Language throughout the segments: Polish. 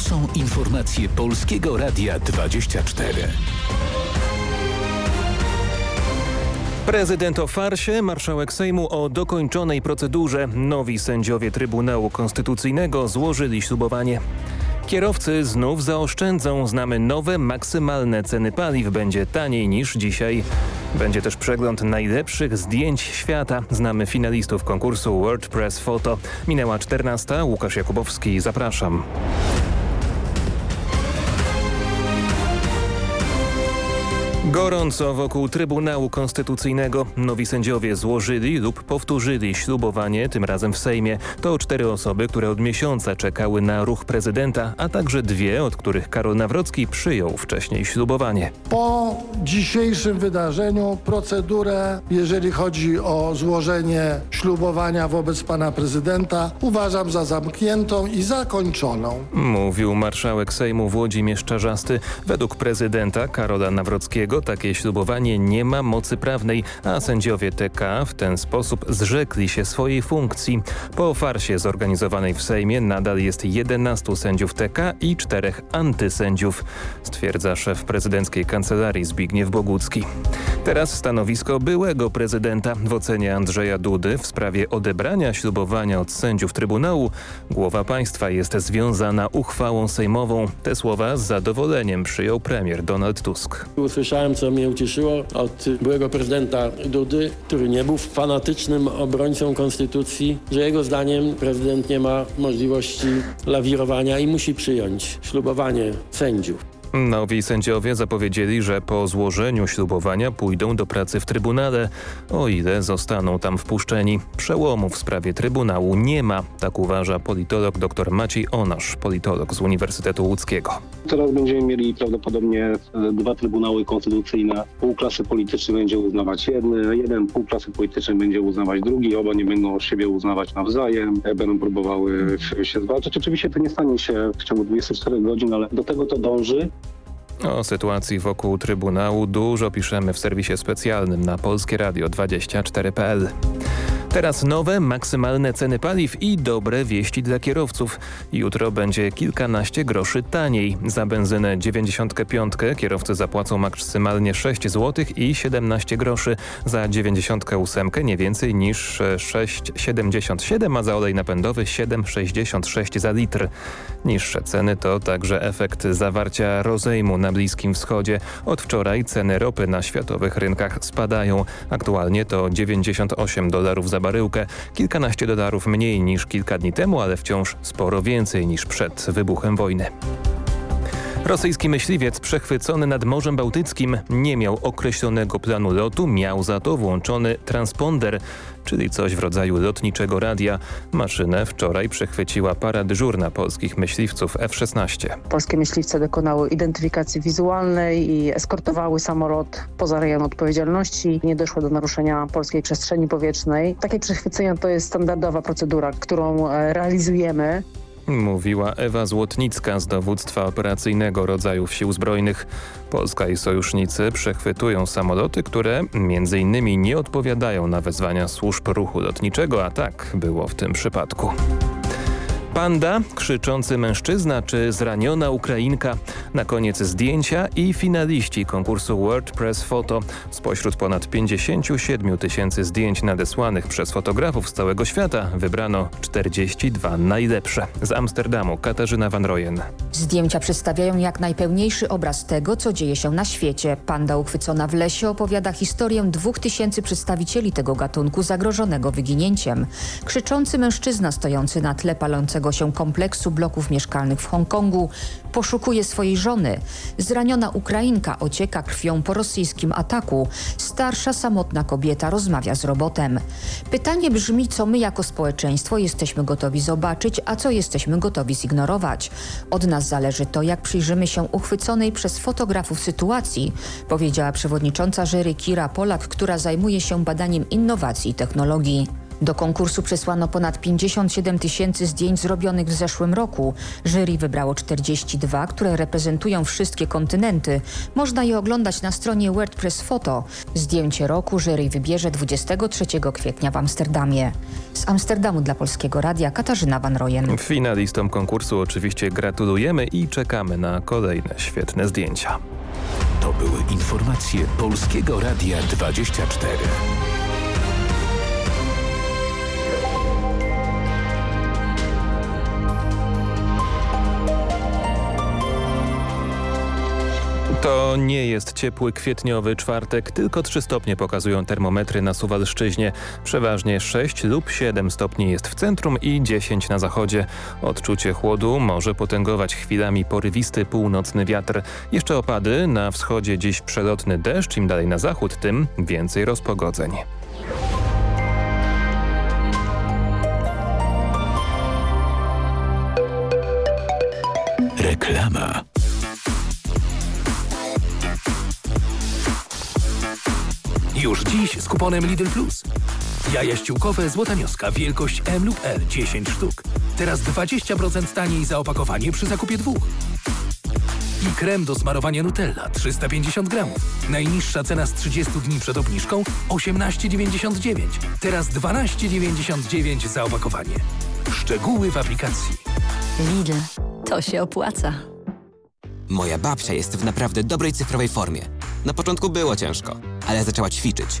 Są informacje Polskiego Radia 24. Prezydent o farsie, marszałek Sejmu o dokończonej procedurze. Nowi sędziowie Trybunału Konstytucyjnego złożyli ślubowanie. Kierowcy znów zaoszczędzą. Znamy nowe maksymalne ceny paliw. Będzie taniej niż dzisiaj. Będzie też przegląd najlepszych zdjęć świata. Znamy finalistów konkursu WordPress Photo. Minęła 14. Łukasz Jakubowski. Zapraszam. Gorąco wokół Trybunału Konstytucyjnego. Nowi sędziowie złożyli lub powtórzyli ślubowanie, tym razem w Sejmie. To cztery osoby, które od miesiąca czekały na ruch prezydenta, a także dwie, od których Karol Nawrocki przyjął wcześniej ślubowanie. Po dzisiejszym wydarzeniu procedurę, jeżeli chodzi o złożenie ślubowania wobec pana prezydenta, uważam za zamkniętą i zakończoną. Mówił marszałek Sejmu Włodzimierz Czarzasty. Według prezydenta Karola Nawrockiego takie ślubowanie nie ma mocy prawnej, a sędziowie TK w ten sposób zrzekli się swojej funkcji. Po farsie zorganizowanej w Sejmie nadal jest 11 sędziów TK i czterech antysędziów, stwierdza szef prezydenckiej kancelarii Zbigniew Bogucki. Teraz stanowisko byłego prezydenta w ocenie Andrzeja Dudy w sprawie odebrania ślubowania od sędziów Trybunału. Głowa państwa jest związana uchwałą sejmową. Te słowa z zadowoleniem przyjął premier Donald Tusk. Usłyszałem, co mnie ucieszyło od byłego prezydenta Dudy, który nie był fanatycznym obrońcą konstytucji, że jego zdaniem prezydent nie ma możliwości lawirowania i musi przyjąć ślubowanie sędziów. Nowi sędziowie zapowiedzieli, że po złożeniu ślubowania pójdą do pracy w Trybunale, o ile zostaną tam wpuszczeni. Przełomu w sprawie Trybunału nie ma, tak uważa politolog dr Maciej Onasz, politolog z Uniwersytetu Łódzkiego. Teraz będziemy mieli prawdopodobnie dwa Trybunały Konstytucyjne. Pół klasy politycznej będzie uznawać jedny, jeden pół klasy politycznej będzie uznawać drugi, oba nie będą siebie uznawać nawzajem, będą próbowały się zwalczać. Oczywiście to nie stanie się w ciągu 24 godzin, ale do tego to dąży. O sytuacji wokół Trybunału dużo piszemy w serwisie specjalnym na polskieradio24.pl. Teraz nowe, maksymalne ceny paliw i dobre wieści dla kierowców. Jutro będzie kilkanaście groszy taniej. Za benzynę 95 kierowcy zapłacą maksymalnie 6 zł i 17 groszy. Za 98 nie więcej niż 6,77, a za olej napędowy 7,66 za litr. Niższe ceny to także efekt zawarcia rozejmu na Bliskim Wschodzie. Od wczoraj ceny ropy na światowych rynkach spadają. Aktualnie to 98 dolarów za baryłkę. Kilkanaście dolarów mniej niż kilka dni temu, ale wciąż sporo więcej niż przed wybuchem wojny. Rosyjski myśliwiec przechwycony nad Morzem Bałtyckim nie miał określonego planu lotu, miał za to włączony transponder, czyli coś w rodzaju lotniczego radia. Maszynę wczoraj przechwyciła para dyżurna polskich myśliwców F-16. Polskie myśliwce dokonały identyfikacji wizualnej i eskortowały samolot poza rejon odpowiedzialności. Nie doszło do naruszenia polskiej przestrzeni powietrznej. Takie przechwycenia to jest standardowa procedura, którą realizujemy. Mówiła Ewa Złotnicka z dowództwa operacyjnego rodzajów sił zbrojnych. Polska i sojusznicy przechwytują samoloty, które między innymi nie odpowiadają na wezwania służb ruchu lotniczego, a tak było w tym przypadku. Panda, krzyczący mężczyzna czy zraniona Ukrainka. Na koniec zdjęcia i finaliści konkursu WordPress Photo. Spośród ponad 57 tysięcy zdjęć nadesłanych przez fotografów z całego świata wybrano 42 najlepsze. Z Amsterdamu Katarzyna Van Royen. Zdjęcia przedstawiają jak najpełniejszy obraz tego, co dzieje się na świecie. Panda uchwycona w lesie opowiada historię dwóch tysięcy przedstawicieli tego gatunku zagrożonego wyginięciem. Krzyczący mężczyzna stojący na tle palącego się kompleksu bloków mieszkalnych w Hongkongu poszukuje swojej żony. Zraniona Ukrainka ocieka krwią po rosyjskim ataku. Starsza, samotna kobieta rozmawia z robotem. Pytanie brzmi, co my jako społeczeństwo jesteśmy gotowi zobaczyć, a co jesteśmy gotowi zignorować. Od nas zależy to, jak przyjrzymy się uchwyconej przez fotografów sytuacji, powiedziała przewodnicząca jury Kira Polak, która zajmuje się badaniem innowacji i technologii. Do konkursu przesłano ponad 57 tysięcy zdjęć zrobionych w zeszłym roku. Jury wybrało 42, które reprezentują wszystkie kontynenty. Można je oglądać na stronie WordPress Photo. Zdjęcie roku jury wybierze 23 kwietnia w Amsterdamie. Z Amsterdamu dla Polskiego Radia Katarzyna Van Rojen. Finalistom konkursu oczywiście gratulujemy i czekamy na kolejne świetne zdjęcia. To były informacje Polskiego Radia 24. To nie jest ciepły kwietniowy czwartek, tylko 3 stopnie pokazują termometry na Suwalszczyźnie. Przeważnie 6 lub 7 stopni jest w centrum i 10 na zachodzie. Odczucie chłodu może potęgować chwilami porywisty północny wiatr. Jeszcze opady, na wschodzie dziś przelotny deszcz, im dalej na zachód, tym więcej rozpogodzeń. Reklama. Już dziś z kuponem Lidl Plus. Jaja ściółkowe Złota Mioska wielkość M lub L 10 sztuk. Teraz 20% taniej za opakowanie przy zakupie dwóch. I krem do smarowania Nutella 350 gramów. Najniższa cena z 30 dni przed obniżką 18,99. Teraz 12,99 za opakowanie. Szczegóły w aplikacji. Lidl. To się opłaca. Moja babcia jest w naprawdę dobrej cyfrowej formie. Na początku było ciężko, ale zaczęła ćwiczyć.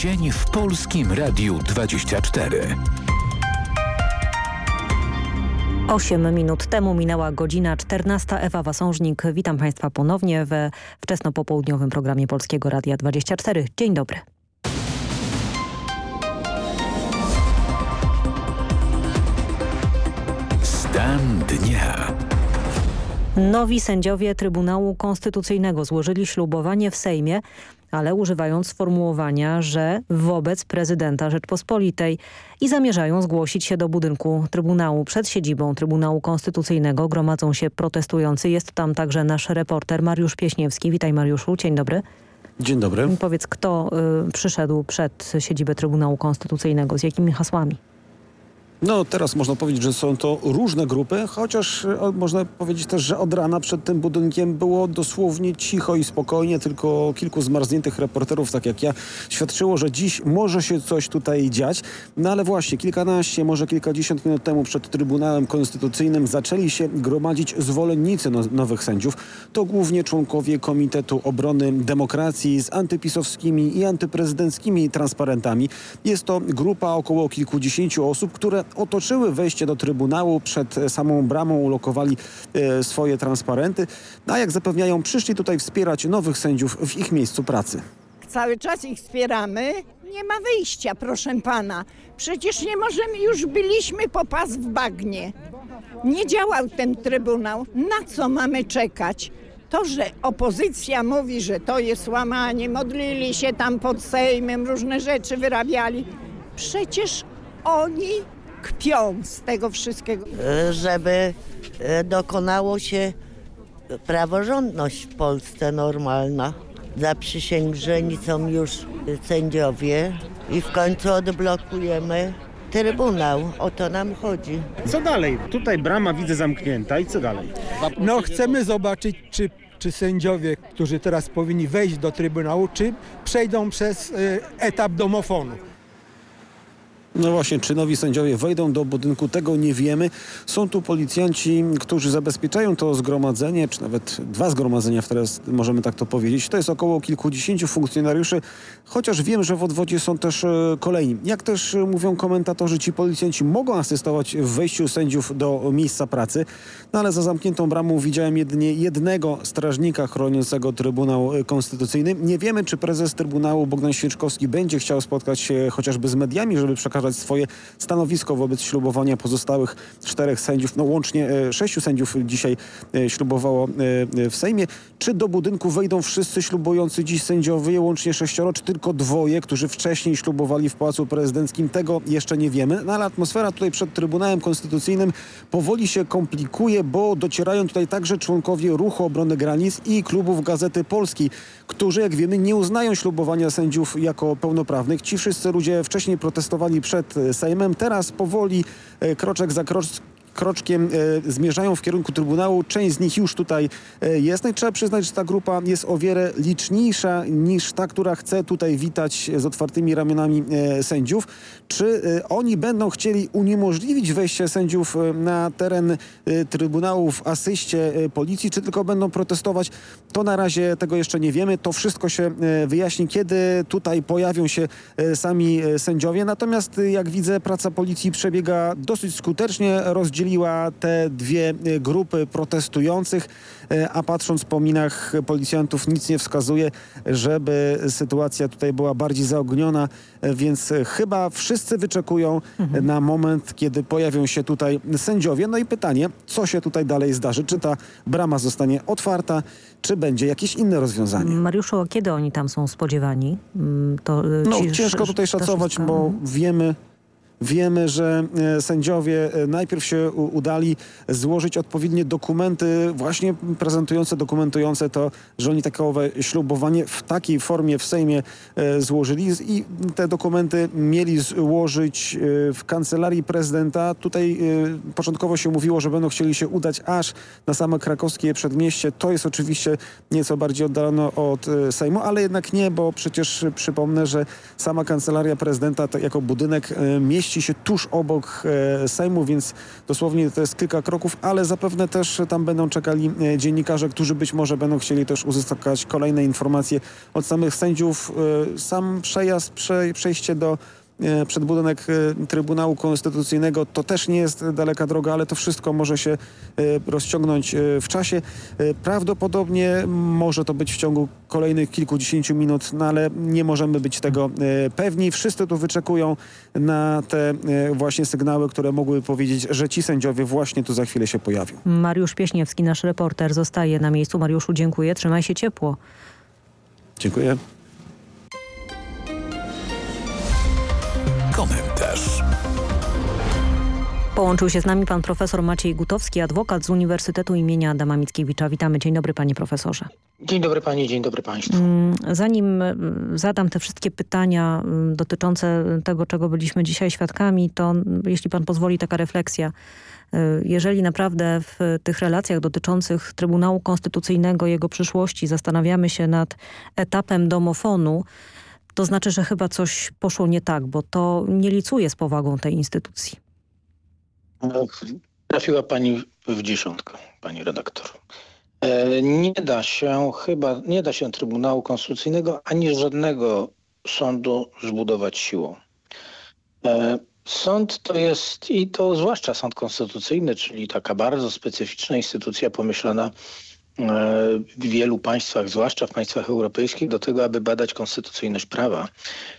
Dzień w Polskim Radiu 24. 8 minut temu minęła godzina 14. Ewa Wasążnik. Witam Państwa ponownie we wczesnopopołudniowym programie Polskiego Radia 24. Dzień dobry. Stan dnia. Nowi sędziowie Trybunału Konstytucyjnego złożyli ślubowanie w Sejmie, ale używając sformułowania, że wobec prezydenta Rzeczpospolitej i zamierzają zgłosić się do budynku Trybunału. Przed siedzibą Trybunału Konstytucyjnego gromadzą się protestujący. Jest tam także nasz reporter Mariusz Pieśniewski. Witaj Mariuszu, dzień dobry. Dzień dobry. Powiedz, kto y, przyszedł przed siedzibę Trybunału Konstytucyjnego, z jakimi hasłami? No teraz można powiedzieć, że są to różne grupy, chociaż e, można powiedzieć też, że od rana przed tym budynkiem było dosłownie cicho i spokojnie, tylko kilku zmarzniętych reporterów, tak jak ja, świadczyło, że dziś może się coś tutaj dziać. No ale właśnie kilkanaście, może kilkadziesiąt minut temu przed Trybunałem Konstytucyjnym zaczęli się gromadzić zwolennicy no, nowych sędziów. To głównie członkowie Komitetu Obrony Demokracji z antypisowskimi i antyprezydenckimi transparentami. Jest to grupa około kilkudziesięciu osób, które otoczyły wejście do Trybunału, przed samą bramą ulokowali e, swoje transparenty, a jak zapewniają, przyszli tutaj wspierać nowych sędziów w ich miejscu pracy. Cały czas ich wspieramy. Nie ma wyjścia, proszę pana. Przecież nie możemy, już byliśmy po pas w bagnie. Nie działał ten Trybunał. Na co mamy czekać? To, że opozycja mówi, że to jest łamanie, modlili się tam pod Sejmem, różne rzeczy wyrabiali. Przecież oni kpią z tego wszystkiego. Żeby e, dokonało się praworządność w Polsce normalna. Zaprzysięgrzeni są już sędziowie i w końcu odblokujemy Trybunał. O to nam chodzi. Co dalej? Tutaj brama widzę zamknięta i co dalej? No chcemy zobaczyć, czy, czy sędziowie, którzy teraz powinni wejść do Trybunału, czy przejdą przez y, etap domofonu. No właśnie, czy nowi sędziowie wejdą do budynku, tego nie wiemy. Są tu policjanci, którzy zabezpieczają to zgromadzenie, czy nawet dwa zgromadzenia, teraz możemy tak to powiedzieć. To jest około kilkudziesięciu funkcjonariuszy, chociaż wiem, że w odwodzie są też e, kolejni. Jak też e, mówią komentatorzy, ci policjanci mogą asystować w wejściu sędziów do miejsca pracy, no ale za zamkniętą bramą widziałem jedynie jednego strażnika chroniącego Trybunał Konstytucyjny. Nie wiemy, czy prezes Trybunału Bogdan Świeczkowski będzie chciał spotkać się chociażby z mediami, żeby przekazać swoje stanowisko wobec ślubowania pozostałych czterech sędziów, no łącznie e, sześciu sędziów dzisiaj e, ślubowało e, w Sejmie. Czy do budynku wejdą wszyscy ślubujący dziś sędziowie, łącznie sześcioro, czy tylko dwoje, którzy wcześniej ślubowali w Pałacu Prezydenckim? Tego jeszcze nie wiemy, no ale atmosfera tutaj przed Trybunałem Konstytucyjnym powoli się komplikuje, bo docierają tutaj także członkowie Ruchu Obrony Granic i klubów Gazety Polskiej, którzy jak wiemy nie uznają ślubowania sędziów jako pełnoprawnych. Ci wszyscy ludzie wcześniej protestowali przed Sejmem. Teraz powoli, e, kroczek za kroczkiem, kroczkiem e, zmierzają w kierunku Trybunału. Część z nich już tutaj e, jest. No i trzeba przyznać, że ta grupa jest o wiele liczniejsza niż ta, która chce tutaj witać z otwartymi ramionami e, sędziów. Czy oni będą chcieli uniemożliwić wejście sędziów na teren Trybunału w asyście policji, czy tylko będą protestować? To na razie tego jeszcze nie wiemy. To wszystko się wyjaśni, kiedy tutaj pojawią się sami sędziowie. Natomiast jak widzę, praca policji przebiega dosyć skutecznie. Rozdzieliła te dwie e, grupy protestujących, e, a patrząc po minach policjantów nic nie wskazuje, żeby sytuacja tutaj była bardziej zaogniona, e, więc chyba wszyscy wyczekują Mhm. na moment, kiedy pojawią się tutaj sędziowie. No i pytanie, co się tutaj dalej zdarzy? Czy ta brama zostanie otwarta, czy będzie jakieś inne rozwiązanie? Mariuszu, a kiedy oni tam są spodziewani? Mm, To, y, No ci- ciężko tutaj ta szacować, bo wiemy, wiemy, że e, sędziowie e, najpierw się udali złożyć odpowiednie dokumenty, właśnie prezentujące, dokumentujące to, że oni takowe ślubowanie w takiej formie w Sejmie e, złożyli i te dokumenty mieli złożyć w kancelarii prezydenta. Tutaj początkowo się mówiło, że będą chcieli się udać aż na same krakowskie przedmieście. To jest oczywiście nieco bardziej oddalone od Sejmu, ale jednak nie, bo przecież przypomnę, że sama kancelaria prezydenta jako budynek e, mieści się tuż obok e, Sejmu, więc dosłownie to jest kilka kroków, ale zapewne też tam będą czekali e, dziennikarze, którzy być może będą chcieli też uzyskać kolejne informacje od samych sędziów. E, Sam przejazd, prze, przejście do przed budynek e, Trybunału Konstytucyjnego. To też nie jest daleka droga, ale to wszystko może się e, rozciągnąć e, w czasie. E, Prawdopodobnie może to być w ciągu kolejnych kilkudziesięciu minut, no ale nie możemy być tego e, pewni. Wszyscy tu wyczekują na te e, właśnie sygnały, które mogłyby powiedzieć, że ci sędziowie właśnie tu za chwilę się pojawią. Mariusz Pieśniewski, nasz reporter, zostaje na miejscu. Mariuszu, dziękuję. Trzymaj się ciepło. Dziękuję. Połączył się z nami pan profesor Maciej Gutowski, adwokat z Uniwersytetu imienia Adama Mickiewicza. Witamy. Dzień dobry panie profesorze. Dzień dobry pani, dzień dobry państwu. Mm, Zanim mm, zadam te wszystkie pytania mm, dotyczące tego, czego byliśmy dzisiaj świadkami, to jeśli pan pozwoli taka refleksja. Y, Jeżeli naprawdę w tych relacjach dotyczących Trybunału Konstytucyjnego, jego przyszłości zastanawiamy się nad etapem domofonu, to znaczy, że chyba coś poszło nie tak, bo to nie licuje z powagą tej instytucji. Trafiła pani w dziesiątkę, pani redaktor. E, Nie da się chyba, nie da się Trybunału Konstytucyjnego ani żadnego sądu zbudować siłą. E, Sąd to jest, i to zwłaszcza sąd konstytucyjny, czyli taka bardzo specyficzna instytucja pomyślana w wielu państwach, zwłaszcza w państwach europejskich, do tego, aby badać konstytucyjność prawa.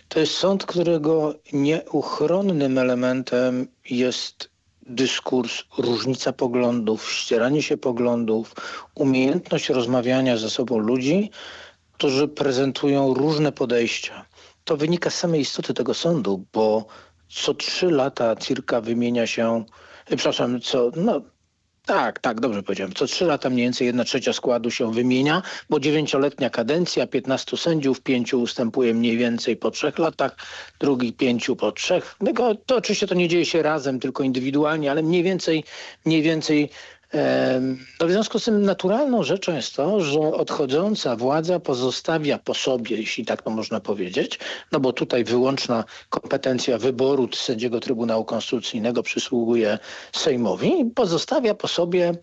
To jest sąd, którego nieuchronnym elementem jest dyskurs, różnica poglądów, ścieranie się poglądów, umiejętność rozmawiania ze sobą ludzi, którzy prezentują różne podejścia. To wynika z samej istoty tego sądu, bo co trzy lata cirka wymienia się, przepraszam, co, no tak, tak, dobrze powiedziałem. Co trzy lata mniej więcej jedna trzecia składu się wymienia, bo dziewięcioletnia kadencja, 15 sędziów, pięciu ustępuje mniej więcej po trzech latach, drugi pięciu po trzech. No, to oczywiście to nie dzieje się razem, tylko indywidualnie, ale mniej więcej, mniej więcej no w związku z tym naturalną rzeczą jest to, że odchodząca władza pozostawia po sobie, jeśli tak to można powiedzieć, no bo tutaj wyłączna kompetencja wyboru sędziego Trybunału Konstytucyjnego przysługuje Sejmowi, pozostawia po sobie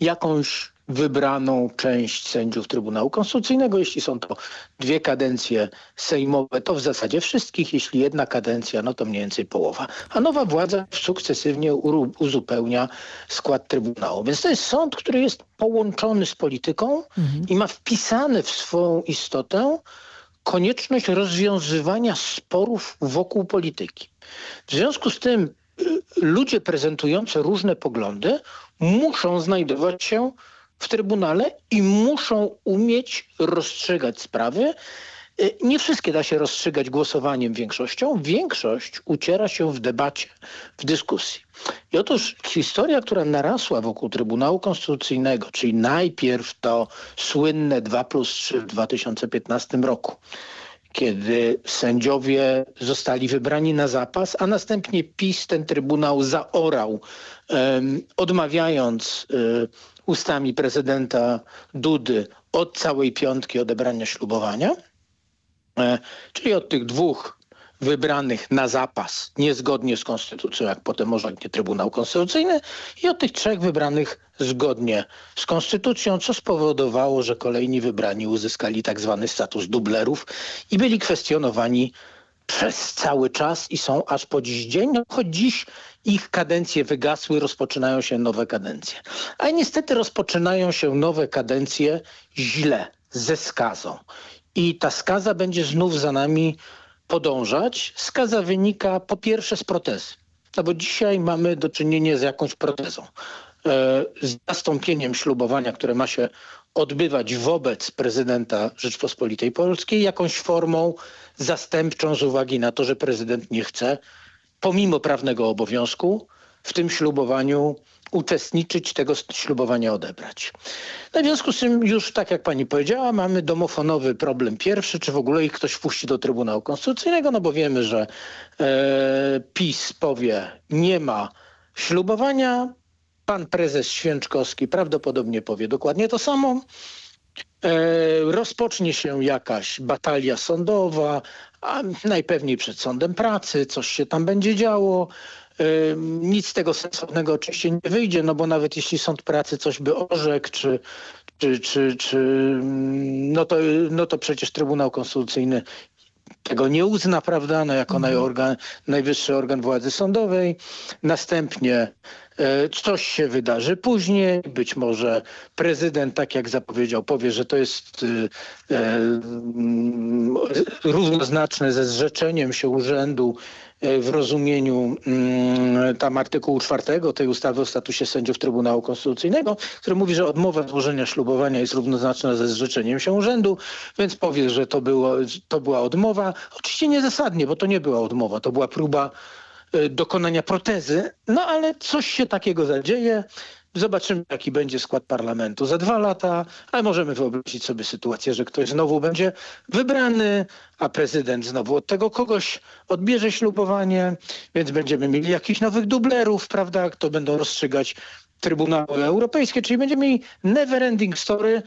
jakąś wybraną część sędziów Trybunału Konstytucyjnego. Jeśli są to dwie kadencje sejmowe, to w zasadzie wszystkich. Jeśli jedna kadencja, no to mniej więcej połowa. A nowa władza sukcesywnie uzupełnia skład Trybunału. Więc to jest sąd, który jest połączony z polityką mhm. i ma wpisane w swoją istotę konieczność rozwiązywania sporów wokół polityki. W związku z tym y, ludzie prezentujący różne poglądy muszą znajdować się w Trybunale i muszą umieć rozstrzygać sprawy. Y, nie wszystkie da się rozstrzygać głosowaniem większością. Większość uciera się w debacie, w dyskusji. I otóż historia, która narasła wokół Trybunału Konstytucyjnego, czyli najpierw to słynne 2 plus 3 w 2015 roku, kiedy sędziowie zostali wybrani na zapas, a następnie PiS ten Trybunał zaorał, um, odmawiając um, ustami prezydenta Dudy od całej piątki odebrania ślubowania, e, czyli od tych dwóch wybranych na zapas, niezgodnie z konstytucją, jak potem orzeknie Trybunał Konstytucyjny i od tych trzech wybranych zgodnie z konstytucją, co spowodowało, że kolejni wybrani uzyskali tak zwany status dublerów i byli kwestionowani przez cały czas i są aż po dziś dzień, no, choć dziś ich kadencje wygasły, rozpoczynają się nowe kadencje. A niestety rozpoczynają się nowe kadencje źle, ze skazą. I ta skaza będzie znów za nami podążać. Skaza wynika po pierwsze z protezy. No bo dzisiaj mamy do czynienia z jakąś protezą. E, z zastąpieniem ślubowania, które ma się odbywać wobec prezydenta Rzeczpospolitej Polskiej, jakąś formą zastępczą z uwagi na to, że prezydent nie chce pomimo prawnego obowiązku w tym ślubowaniu uczestniczyć, tego ślubowania odebrać. No w związku z tym już tak jak pani powiedziała, mamy domofonowy problem pierwszy, czy w ogóle ich ktoś wpuści do Trybunału Konstytucyjnego, no bo wiemy, że e, PiS powie nie ma ślubowania, pan prezes Święczkowski prawdopodobnie powie dokładnie to samo, e, rozpocznie się jakaś batalia sądowa, a najpewniej przed sądem pracy, coś się tam będzie działo. Nic z tego sensownego oczywiście nie wyjdzie, no bo nawet jeśli sąd pracy coś by orzekł, czy, czy, czy, czy no, to, no to przecież Trybunał Konstytucyjny tego nie uzna, prawda, no jako mhm. organ, najwyższy organ władzy sądowej. Następnie coś się wydarzy później, być może prezydent, tak jak zapowiedział, powie, że to jest e, e, równoznaczne ze zrzeczeniem się urzędu E, w rozumieniu mm, tam artykułu czwartego tej ustawy o statusie sędziów Trybunału Konstytucyjnego, który mówi, że odmowa złożenia ślubowania jest równoznaczna ze zrzeczeniem się urzędu, więc powie, że to, było, to była odmowa. Oczywiście niezasadnie, bo to nie była odmowa, to była próba e, dokonania protezy, no ale coś się takiego zadzieje. Zobaczymy, jaki będzie skład parlamentu za dwa lata, ale możemy wyobrazić sobie sytuację, że ktoś znowu będzie wybrany, a prezydent znowu od tego kogoś odbierze ślubowanie, więc będziemy mieli jakichś nowych dublerów, prawda, kto będą rozstrzygać Trybunały Europejskie, czyli będziemy mieli never ending story,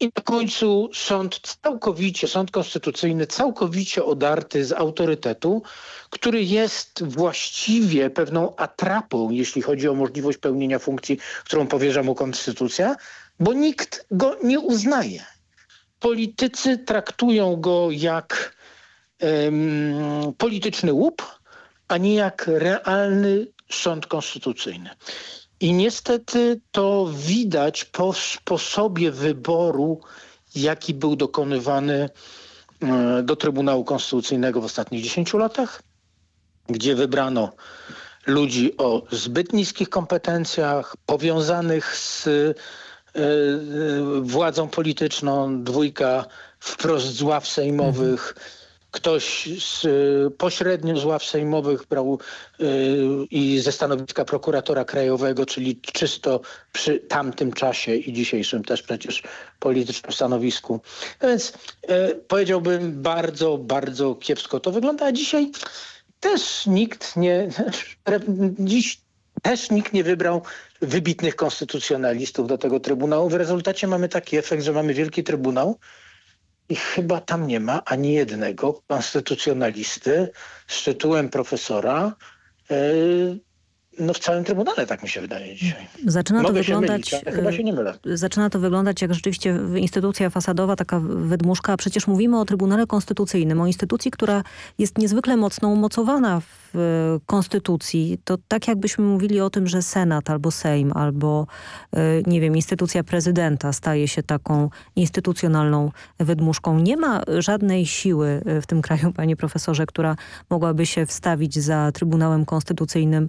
i na końcu sąd całkowicie, sąd konstytucyjny całkowicie odarty z autorytetu, który jest właściwie pewną atrapą, jeśli chodzi o możliwość pełnienia funkcji, którą powierza mu konstytucja, bo nikt go nie uznaje. Politycy traktują go jak um, polityczny łup, a nie jak realny sąd konstytucyjny. I niestety to widać po sposobie wyboru, jaki był dokonywany e, do Trybunału Konstytucyjnego w ostatnich 10 latach, gdzie wybrano ludzi o zbyt niskich kompetencjach, powiązanych z e, władzą polityczną, dwójka wprost z ław sejmowych, ktoś z, y, pośrednio z ław sejmowych brał y, i ze stanowiska prokuratora krajowego, czyli czysto przy tamtym czasie i dzisiejszym też przecież politycznym stanowisku. No więc y, powiedziałbym bardzo, bardzo kiepsko to wygląda, a dzisiaj też nikt nie, dziś też nikt nie wybrał wybitnych konstytucjonalistów do tego Trybunału. W rezultacie mamy taki efekt, że mamy Wielki Trybunał, i chyba tam nie ma ani jednego konstytucjonalisty z tytułem profesora e, no w całym Trybunale, tak mi się wydaje dzisiaj. Zaczyna Mogę to wyglądać, mylić, chyba się nie mylę. E, zaczyna to wyglądać jak rzeczywiście instytucja fasadowa, taka wydmuszka, a przecież mówimy o Trybunale Konstytucyjnym, o instytucji, która jest niezwykle mocno umocowana w konstytucji. To tak jakbyśmy mówili o tym, że Senat albo Sejm, albo e, nie wiem, instytucja prezydenta staje się taką instytucjonalną wydmuszką. Nie ma żadnej siły w tym kraju, panie profesorze, która mogłaby się wstawić za Trybunałem Konstytucyjnym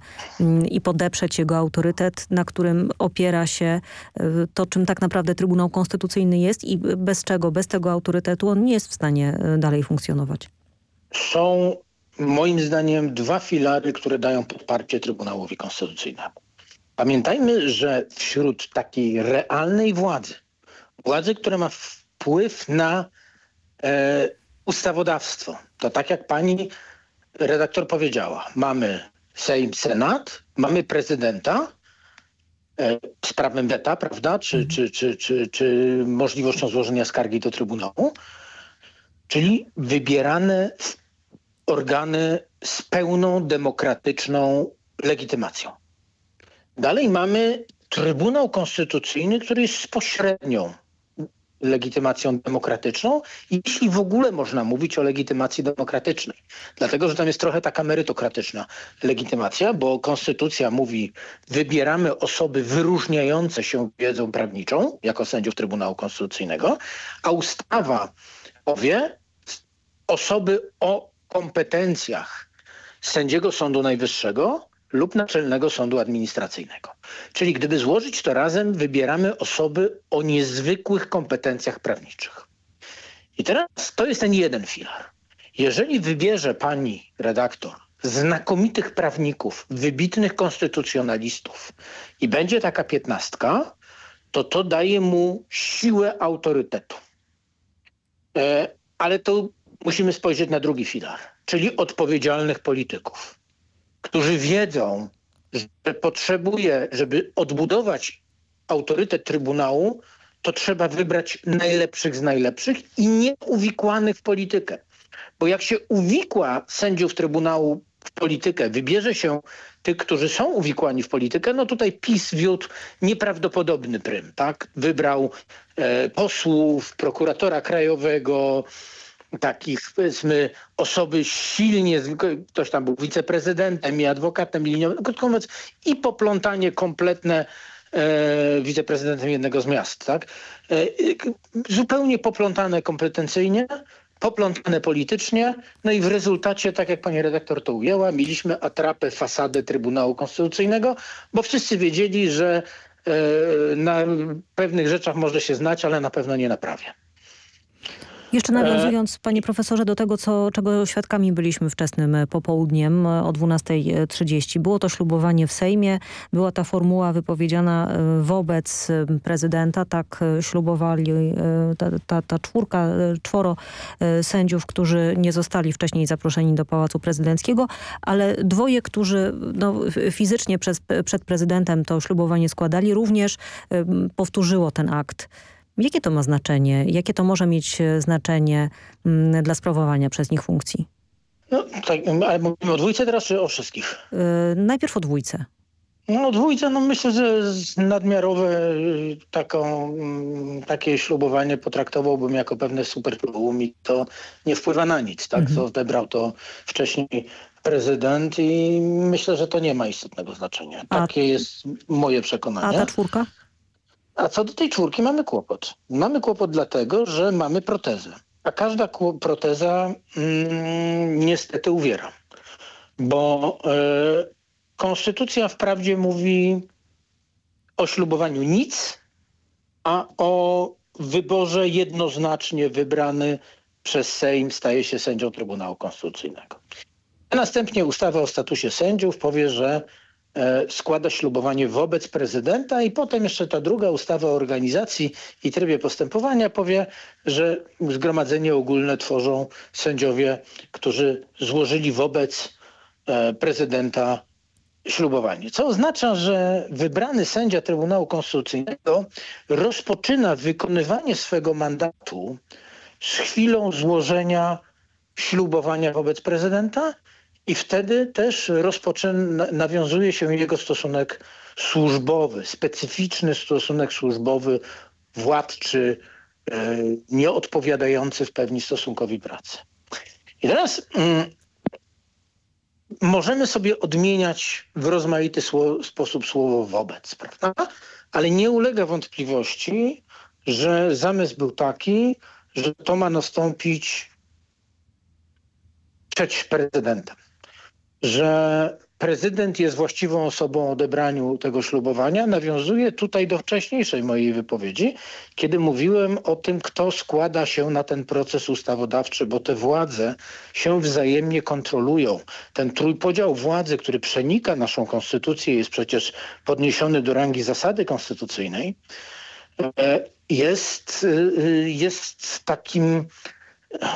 i podeprzeć jego autorytet, na którym opiera się e, to, czym tak naprawdę Trybunał Konstytucyjny jest i bez czego, bez tego autorytetu on nie jest w stanie e, dalej funkcjonować. Są moim zdaniem dwa filary, które dają podparcie Trybunałowi Konstytucyjnemu. Pamiętajmy, że wśród takiej realnej władzy, władzy, która ma wpływ na e, ustawodawstwo, to tak jak pani redaktor powiedziała, mamy Sejm, Senat, mamy prezydenta e, z prawem weta, prawda, czy, mhm. czy, czy, czy, czy możliwością złożenia skargi do Trybunału, czyli wybierane organy z pełną demokratyczną legitymacją. Dalej mamy Trybunał Konstytucyjny, który jest z pośrednią legitymacją demokratyczną, jeśli w ogóle można mówić o legitymacji demokratycznej. Dlatego, że tam jest trochę taka merytokratyczna legitymacja, bo konstytucja mówi wybieramy osoby wyróżniające się wiedzą prawniczą jako sędziów Trybunału Konstytucyjnego, a ustawa powie osoby o kompetencjach sędziego Sądu Najwyższego lub Naczelnego Sądu Administracyjnego. Czyli gdyby złożyć to razem, wybieramy osoby o niezwykłych kompetencjach prawniczych. I teraz to jest ten jeden filar. Jeżeli wybierze pani redaktor znakomitych prawników, wybitnych konstytucjonalistów i będzie taka piętnastka, to to daje mu siłę autorytetu. E, ale to musimy spojrzeć na drugi filar, czyli odpowiedzialnych polityków, którzy wiedzą, że potrzebuje, żeby odbudować autorytet Trybunału, to trzeba wybrać najlepszych z najlepszych i nie uwikłanych w politykę. Bo jak się uwikła sędziów Trybunału w politykę, wybierze się tych, którzy są uwikłani w politykę, no tutaj PiS wiódł nieprawdopodobny prym, tak? Wybrał e, posłów, prokuratora krajowego, takich powiedzmy osoby silnie, ktoś tam był wiceprezydentem i adwokatem liniowym, krótko mówiąc i poplątanie kompletne e, wiceprezydentem jednego z miast. Tak? E, zupełnie poplątane kompetencyjnie, poplątane politycznie, no i w rezultacie, tak jak pani redaktor to ujęła, mieliśmy atrapę fasadę Trybunału Konstytucyjnego, bo wszyscy wiedzieli, że e, na pewnych rzeczach może się znać, ale na pewno nie naprawia. Jeszcze nawiązując, panie profesorze, do tego, co, czego świadkami byliśmy wczesnym e, popołudniem e, o 12.30. Było to ślubowanie w Sejmie, była ta formuła wypowiedziana e, wobec prezydenta, tak ślubowali ta, ta, ta czwórka, czworo sędziów, którzy nie zostali wcześniej zaproszeni do Pałacu Prezydenckiego, ale dwoje, którzy no, fizycznie przez, przed prezydentem to ślubowanie składali, również powtórzyło ten akt. Jakie to ma znaczenie? Jakie to może mieć e, znaczenie mm, dla sprawowania przez nich funkcji? No tak, ale mówimy o dwójce teraz, czy o wszystkich? Yy, najpierw o dwójce. No dwójce, no myślę, że nadmiarowe y, taką, mm, takie ślubowanie potraktowałbym jako pewne superplum i to nie wpływa na nic. Tak? Mhm. To odebrał to wcześniej prezydent i myślę, że to nie ma istotnego znaczenia. Takie A, jest moje przekonanie. A ta czwórka? A co do tej czwórki mamy kłopot. Mamy kłopot dlatego, że mamy protezę. A każda proteza mm, niestety uwiera. Bo y, konstytucja wprawdzie mówi o ślubowaniu nic, a o wyborze jednoznacznie wybrany przez Sejm staje się sędzią Trybunału Konstytucyjnego. A następnie ustawa o statusie sędziów powie, że składa ślubowanie wobec prezydenta i potem jeszcze ta druga ustawa o organizacji i trybie postępowania powie, że zgromadzenie ogólne tworzą sędziowie, którzy złożyli wobec e, prezydenta ślubowanie. Co oznacza, że wybrany sędzia Trybunału Konstytucyjnego rozpoczyna wykonywanie swego mandatu z chwilą złożenia ślubowania wobec prezydenta i wtedy też nawiązuje się jego stosunek służbowy, specyficzny stosunek służbowy, władczy, e, nieodpowiadający w pełni stosunkowi pracy. I teraz mm, możemy sobie odmieniać w rozmaity sło sposób słowo wobec, prawda? Ale nie ulega wątpliwości, że zamysł był taki, że to ma nastąpić przed prezydentem. Że prezydent jest właściwą osobą odebraniu tego ślubowania, nawiązuje tutaj do wcześniejszej mojej wypowiedzi, kiedy mówiłem o tym, kto składa się na ten proces ustawodawczy, bo te władze się wzajemnie kontrolują. Ten trójpodział władzy, który przenika naszą konstytucję, jest przecież podniesiony do rangi zasady konstytucyjnej, e, jest, y, jest takim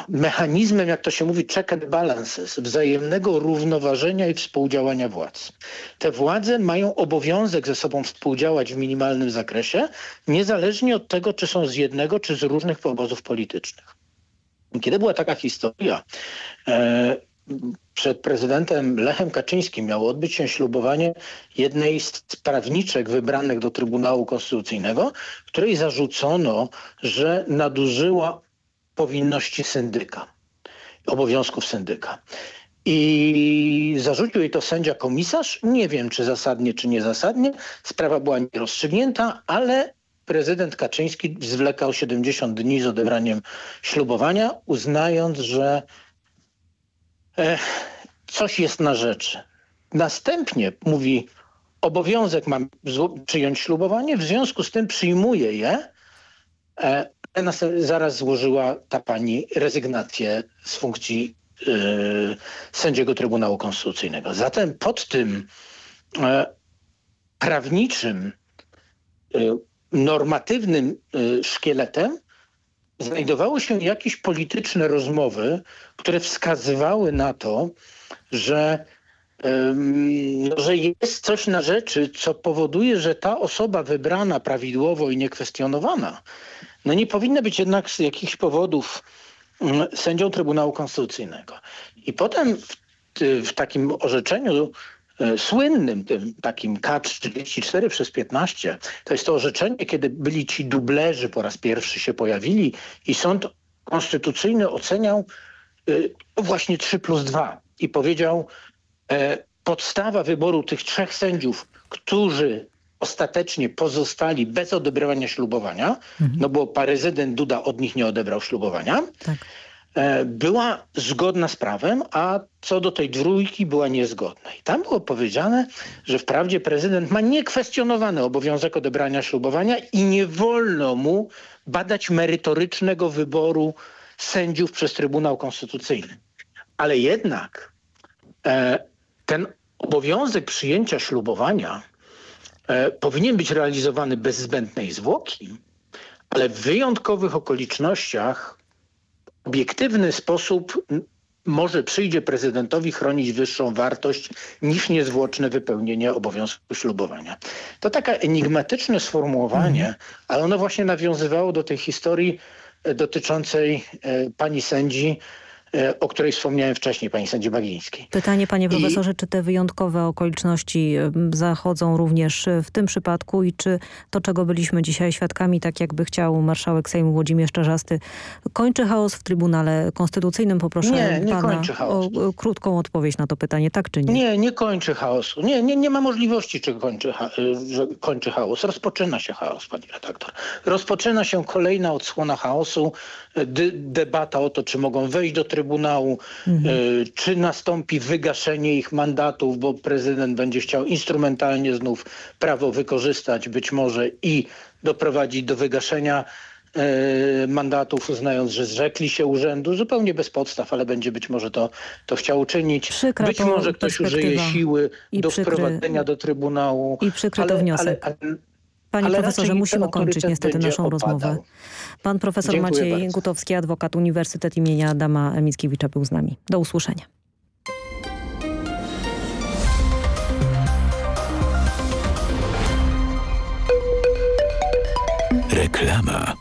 mechanizmem, jak to się mówi, check and balances, wzajemnego równoważenia i współdziałania władz. Te władze mają obowiązek ze sobą współdziałać w minimalnym zakresie, niezależnie od tego, czy są z jednego, czy z różnych obozów politycznych. Kiedy była taka historia, e, przed prezydentem Lechem Kaczyńskim miało odbyć się ślubowanie jednej z prawniczek wybranych do Trybunału Konstytucyjnego, której zarzucono, że nadużyła powinności syndyka, obowiązków syndyka. I zarzucił jej to sędzia komisarz. Nie wiem, czy zasadnie, czy niezasadnie. Sprawa była nierozstrzygnięta, ale prezydent Kaczyński zwlekał 70 dni z odebraniem ślubowania, uznając, że e, coś jest na rzeczy. Następnie mówi, obowiązek mam przyjąć ślubowanie, w związku z tym przyjmuję je, e, zaraz złożyła ta pani rezygnację z funkcji yy, sędziego Trybunału Konstytucyjnego. Zatem pod tym yy, prawniczym, yy, normatywnym szkieletem znajdowały się jakieś polityczne rozmowy, które wskazywały na to, że że jest coś na rzeczy, co powoduje, że ta osoba wybrana prawidłowo i niekwestionowana no nie powinna być jednak z jakichś powodów mm, sędzią Trybunału Konstytucyjnego. I potem w, w takim orzeczeniu e, słynnym, tym takim K34 przez 15, to jest to orzeczenie, kiedy byli ci dublerzy po raz pierwszy się pojawili i sąd konstytucyjny oceniał y, właśnie 3 plus 2 i powiedział e, podstawa wyboru tych trzech sędziów, którzy ostatecznie pozostali bez odebrania ślubowania, mhm. no bo prezydent Duda od nich nie odebrał ślubowania, tak. E, była zgodna z prawem, a co do tej trójki była niezgodna. I tam było powiedziane, że wprawdzie prezydent ma niekwestionowany obowiązek odebrania ślubowania i nie wolno mu badać merytorycznego wyboru sędziów przez Trybunał Konstytucyjny. Ale jednak e, ten obowiązek przyjęcia ślubowania powinien być realizowany bez zbędnej zwłoki, ale w wyjątkowych okolicznościach obiektywny sposób może przyjdzie prezydentowi chronić wyższą wartość niż niezwłoczne wypełnienie obowiązku ślubowania. To takie enigmatyczne sformułowanie, mhm. ale ono właśnie nawiązywało do tej historii e, dotyczącej e, pani sędzi, E, o której wspomniałem wcześniej, pani sędzi Bagińskiej. Pytanie, panie profesorze, I... czy te wyjątkowe okoliczności zachodzą również w tym przypadku i czy to, czego byliśmy dzisiaj świadkami, tak jakby chciał marszałek Sejmu Włodzimierz Czarzasty, kończy chaos w Trybunale Konstytucyjnym? Poproszę nie, nie pana kończy o krótką odpowiedź na to pytanie, tak czy nie? Nie, nie kończy chaosu. Nie, nie, nie ma możliwości, czy kończy, że kończy chaos. Rozpoczyna się chaos, pani redaktor. Rozpoczyna się kolejna odsłona chaosu, debata o to, czy mogą wejść do Trybunału, mhm. E, czy nastąpi wygaszenie ich mandatów, bo prezydent będzie chciał instrumentalnie znów prawo wykorzystać być może i doprowadzić do wygaszenia e, mandatów, uznając, że zrzekli się urzędu, zupełnie bez podstaw, ale będzie być może to, to chciał uczynić. Przykra być to może ktoś użyje siły do przykry- wprowadzenia do Trybunału. I przykry to ale, wniosek. Ale, ale, Panie ale profesorze, musimy kończyć niestety naszą opadał. rozmowę. Pan profesor Dziękuję Maciej bardzo. Gutowski, adwokat Uniwersytet imienia Adama Mickiewicza był z nami. Do usłyszenia. Reklama.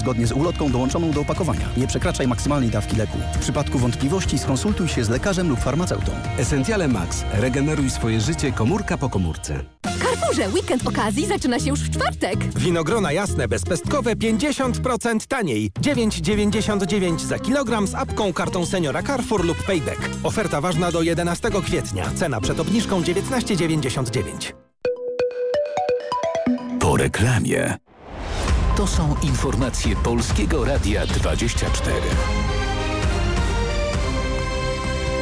zgodnie z ulotką dołączoną do opakowania. Nie przekraczaj maksymalnej dawki leku. W przypadku wątpliwości skonsultuj się z lekarzem lub farmaceutą. Essentiale Max. Regeneruj swoje życie komórka po komórce. Carrefourze weekend okazji zaczyna się już w czwartek. Winogrona jasne bezpestkowe 50% taniej. 9,99 za kilogram z apką, kartą seniora Carrefour lub Payback. Oferta ważna do 11 kwietnia. Cena przed obniżką 19,99. Po reklamie. To są informacje Polskiego Radia 24.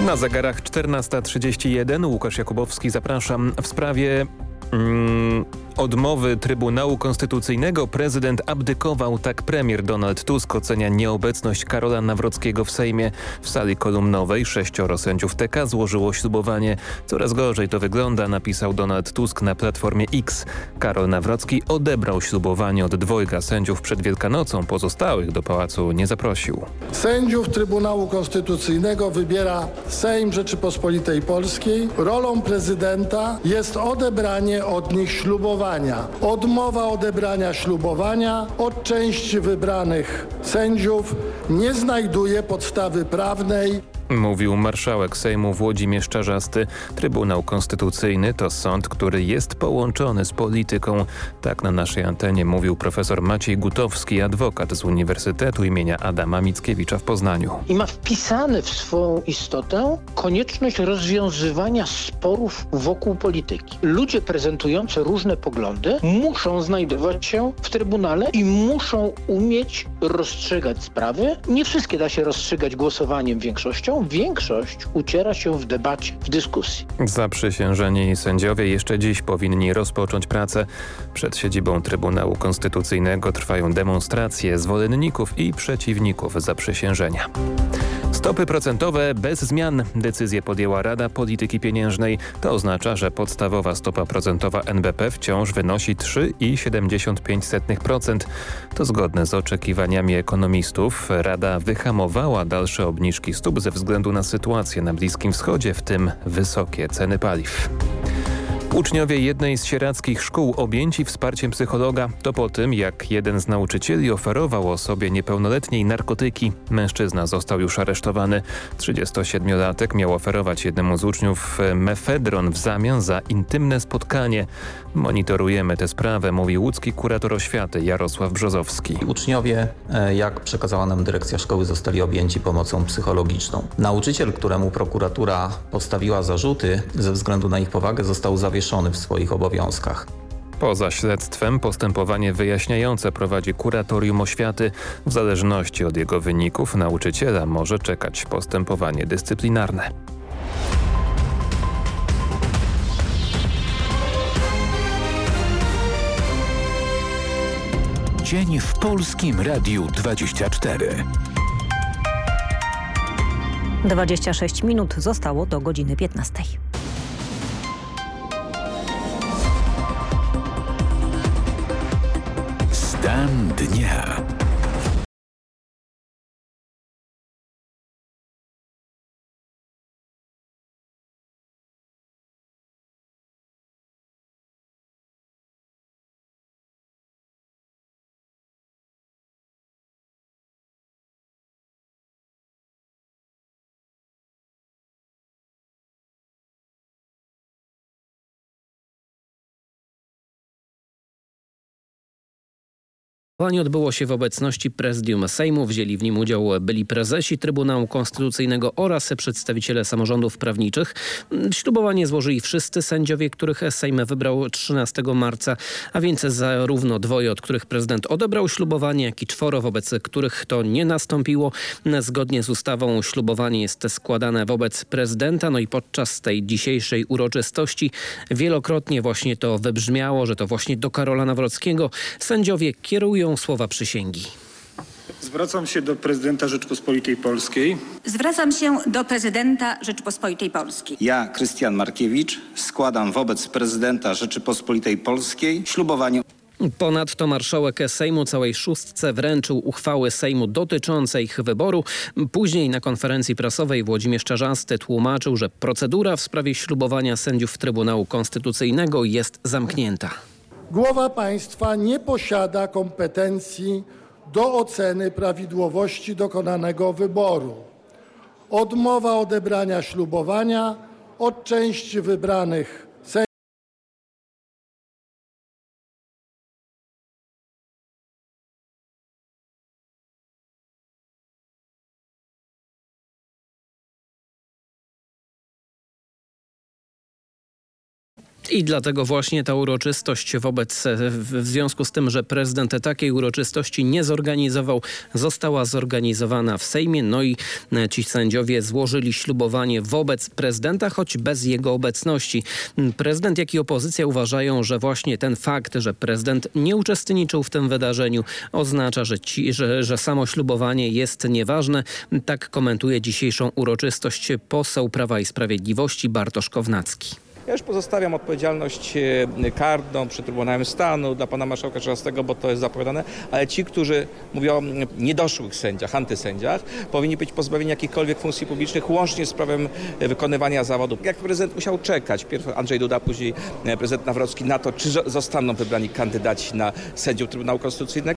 Na zegarach 14.31 Łukasz Jakubowski zapraszam w sprawie mm, odmowy Trybunału Konstytucyjnego. Prezydent abdykował, tak premier Donald Tusk ocenia nieobecność Karola Nawrockiego w Sejmie. W sali kolumnowej sześcioro sędziów TK złożyło ślubowanie. Coraz gorzej to wygląda, napisał Donald Tusk na Platformie X. Karol Nawrocki odebrał ślubowanie od dwojga sędziów przed Wielkanocą, pozostałych do pałacu nie zaprosił. Sędziów Trybunału Konstytucyjnego wybiera Sejm Rzeczypospolitej Polskiej. Rolą prezydenta jest odebranie od nich ślubowania. Odmowa odebrania ślubowania od części wybranych sędziów nie znajduje podstawy prawnej. Mówił marszałek Sejmu Włodzimierz Czarzasty. Trybunał Konstytucyjny to sąd, który jest połączony z polityką. Tak na naszej antenie mówił profesor Maciej Gutowski, adwokat z Uniwersytetu imienia Adama Mickiewicza w Poznaniu. I ma wpisane w swoją istotę konieczność rozwiązywania sporów wokół polityki. Ludzie prezentujący różne poglądy muszą znajdować się w Trybunale i muszą umieć rozstrzygać sprawy. Nie wszystkie da się rozstrzygać głosowaniem większością. Większość uciera się w debacie, w dyskusji. Zaprzysiężeni sędziowie jeszcze dziś powinni rozpocząć pracę. Przed siedzibą Trybunału Konstytucyjnego trwają demonstracje zwolenników i przeciwników zaprzysiężenia. Stopy procentowe bez zmian. Decyzję podjęła Rada Polityki Pieniężnej. To oznacza, że podstawowa stopa procentowa NBP wciąż wynosi 3,75%. To zgodne z oczekiwaniami ekonomistów. Rada wyhamowała dalsze obniżki stóp ze względu na sytuację na Bliskim Wschodzie, w tym wysokie ceny paliw. Uczniowie jednej z sierackich szkół objęci wsparciem psychologa to po tym, jak jeden z nauczycieli oferował osobie niepełnoletniej narkotyki. Mężczyzna został już aresztowany. 37-latek miał oferować jednemu z uczniów mefedron w zamian za intymne spotkanie. Monitorujemy tę sprawę, mówi łódzki kurator oświaty Jarosław Brzozowski. Uczniowie, e, jak przekazała nam dyrekcja szkoły, zostali objęci pomocą psychologiczną. Nauczyciel, któremu prokuratura postawiła zarzuty ze względu na ich powagę, został zawieszony w swoich obowiązkach. Poza śledztwem postępowanie wyjaśniające prowadzi kuratorium oświaty. W zależności od jego wyników nauczyciela może czekać postępowanie dyscyplinarne. Dzień w Polskim Radiu 24. 26 minut zostało do godziny 15. Dnia. Ślubowanie odbyło się w obecności prezydium Sejmu. Wzięli w nim udział byli prezesi Trybunału Konstytucyjnego oraz przedstawiciele samorządów prawniczych. Ślubowanie złożyli wszyscy sędziowie, których Sejm wybrał 13 marca, a więc zarówno dwoje, od których prezydent odebrał ślubowanie, jak i czworo, wobec których to nie nastąpiło. Zgodnie z ustawą ślubowanie jest składane wobec prezydenta, no i podczas tej dzisiejszej uroczystości wielokrotnie właśnie to wybrzmiało, że to właśnie do Karola Nawrockiego sędziowie kierują słowa przysięgi. Zwracam się do prezydenta Rzeczpospolitej Polskiej. Zwracam się do prezydenta Rzeczypospolitej Polskiej. Ja, Krystian Markiewicz, składam wobec prezydenta Rzeczypospolitej Polskiej ślubowanie. Ponadto marszałek Sejmu całej szóstce wręczył uchwały Sejmu dotyczące ich wyboru. Później na konferencji prasowej Włodzimierz Czarzasty tłumaczył, że procedura w sprawie ślubowania sędziów Trybunału Konstytucyjnego jest zamknięta. Głowa państwa nie posiada kompetencji do oceny prawidłowości dokonanego wyboru. Odmowa odebrania ślubowania od części wybranych I dlatego właśnie ta uroczystość wobec, w związku z tym, że prezydent takiej uroczystości nie zorganizował, została zorganizowana w Sejmie. No i ci sędziowie złożyli ślubowanie wobec prezydenta, choć bez jego obecności. Prezydent, jak i opozycja uważają, że właśnie ten fakt, że prezydent nie uczestniczył w tym wydarzeniu oznacza, że, ci, że, że samo ślubowanie jest nieważne. Tak komentuje dzisiejszą uroczystość poseł Prawa i Sprawiedliwości Bartosz Kownacki. Ja już pozostawiam odpowiedzialność karną przed Trybunałem Stanu dla pana marszałka Czarzastego, bo to jest zapowiadane, ale ci, którzy mówią o niedoszłych sędziach, antysędziach, powinni być pozbawieni jakichkolwiek funkcji publicznych, łącznie z prawem wykonywania zawodu. Jak prezydent musiał czekać, pierw Andrzej Duda, później prezydent Nawrocki na to, czy zostaną wybrani kandydaci na sędziów Trybunału Konstytucyjnego.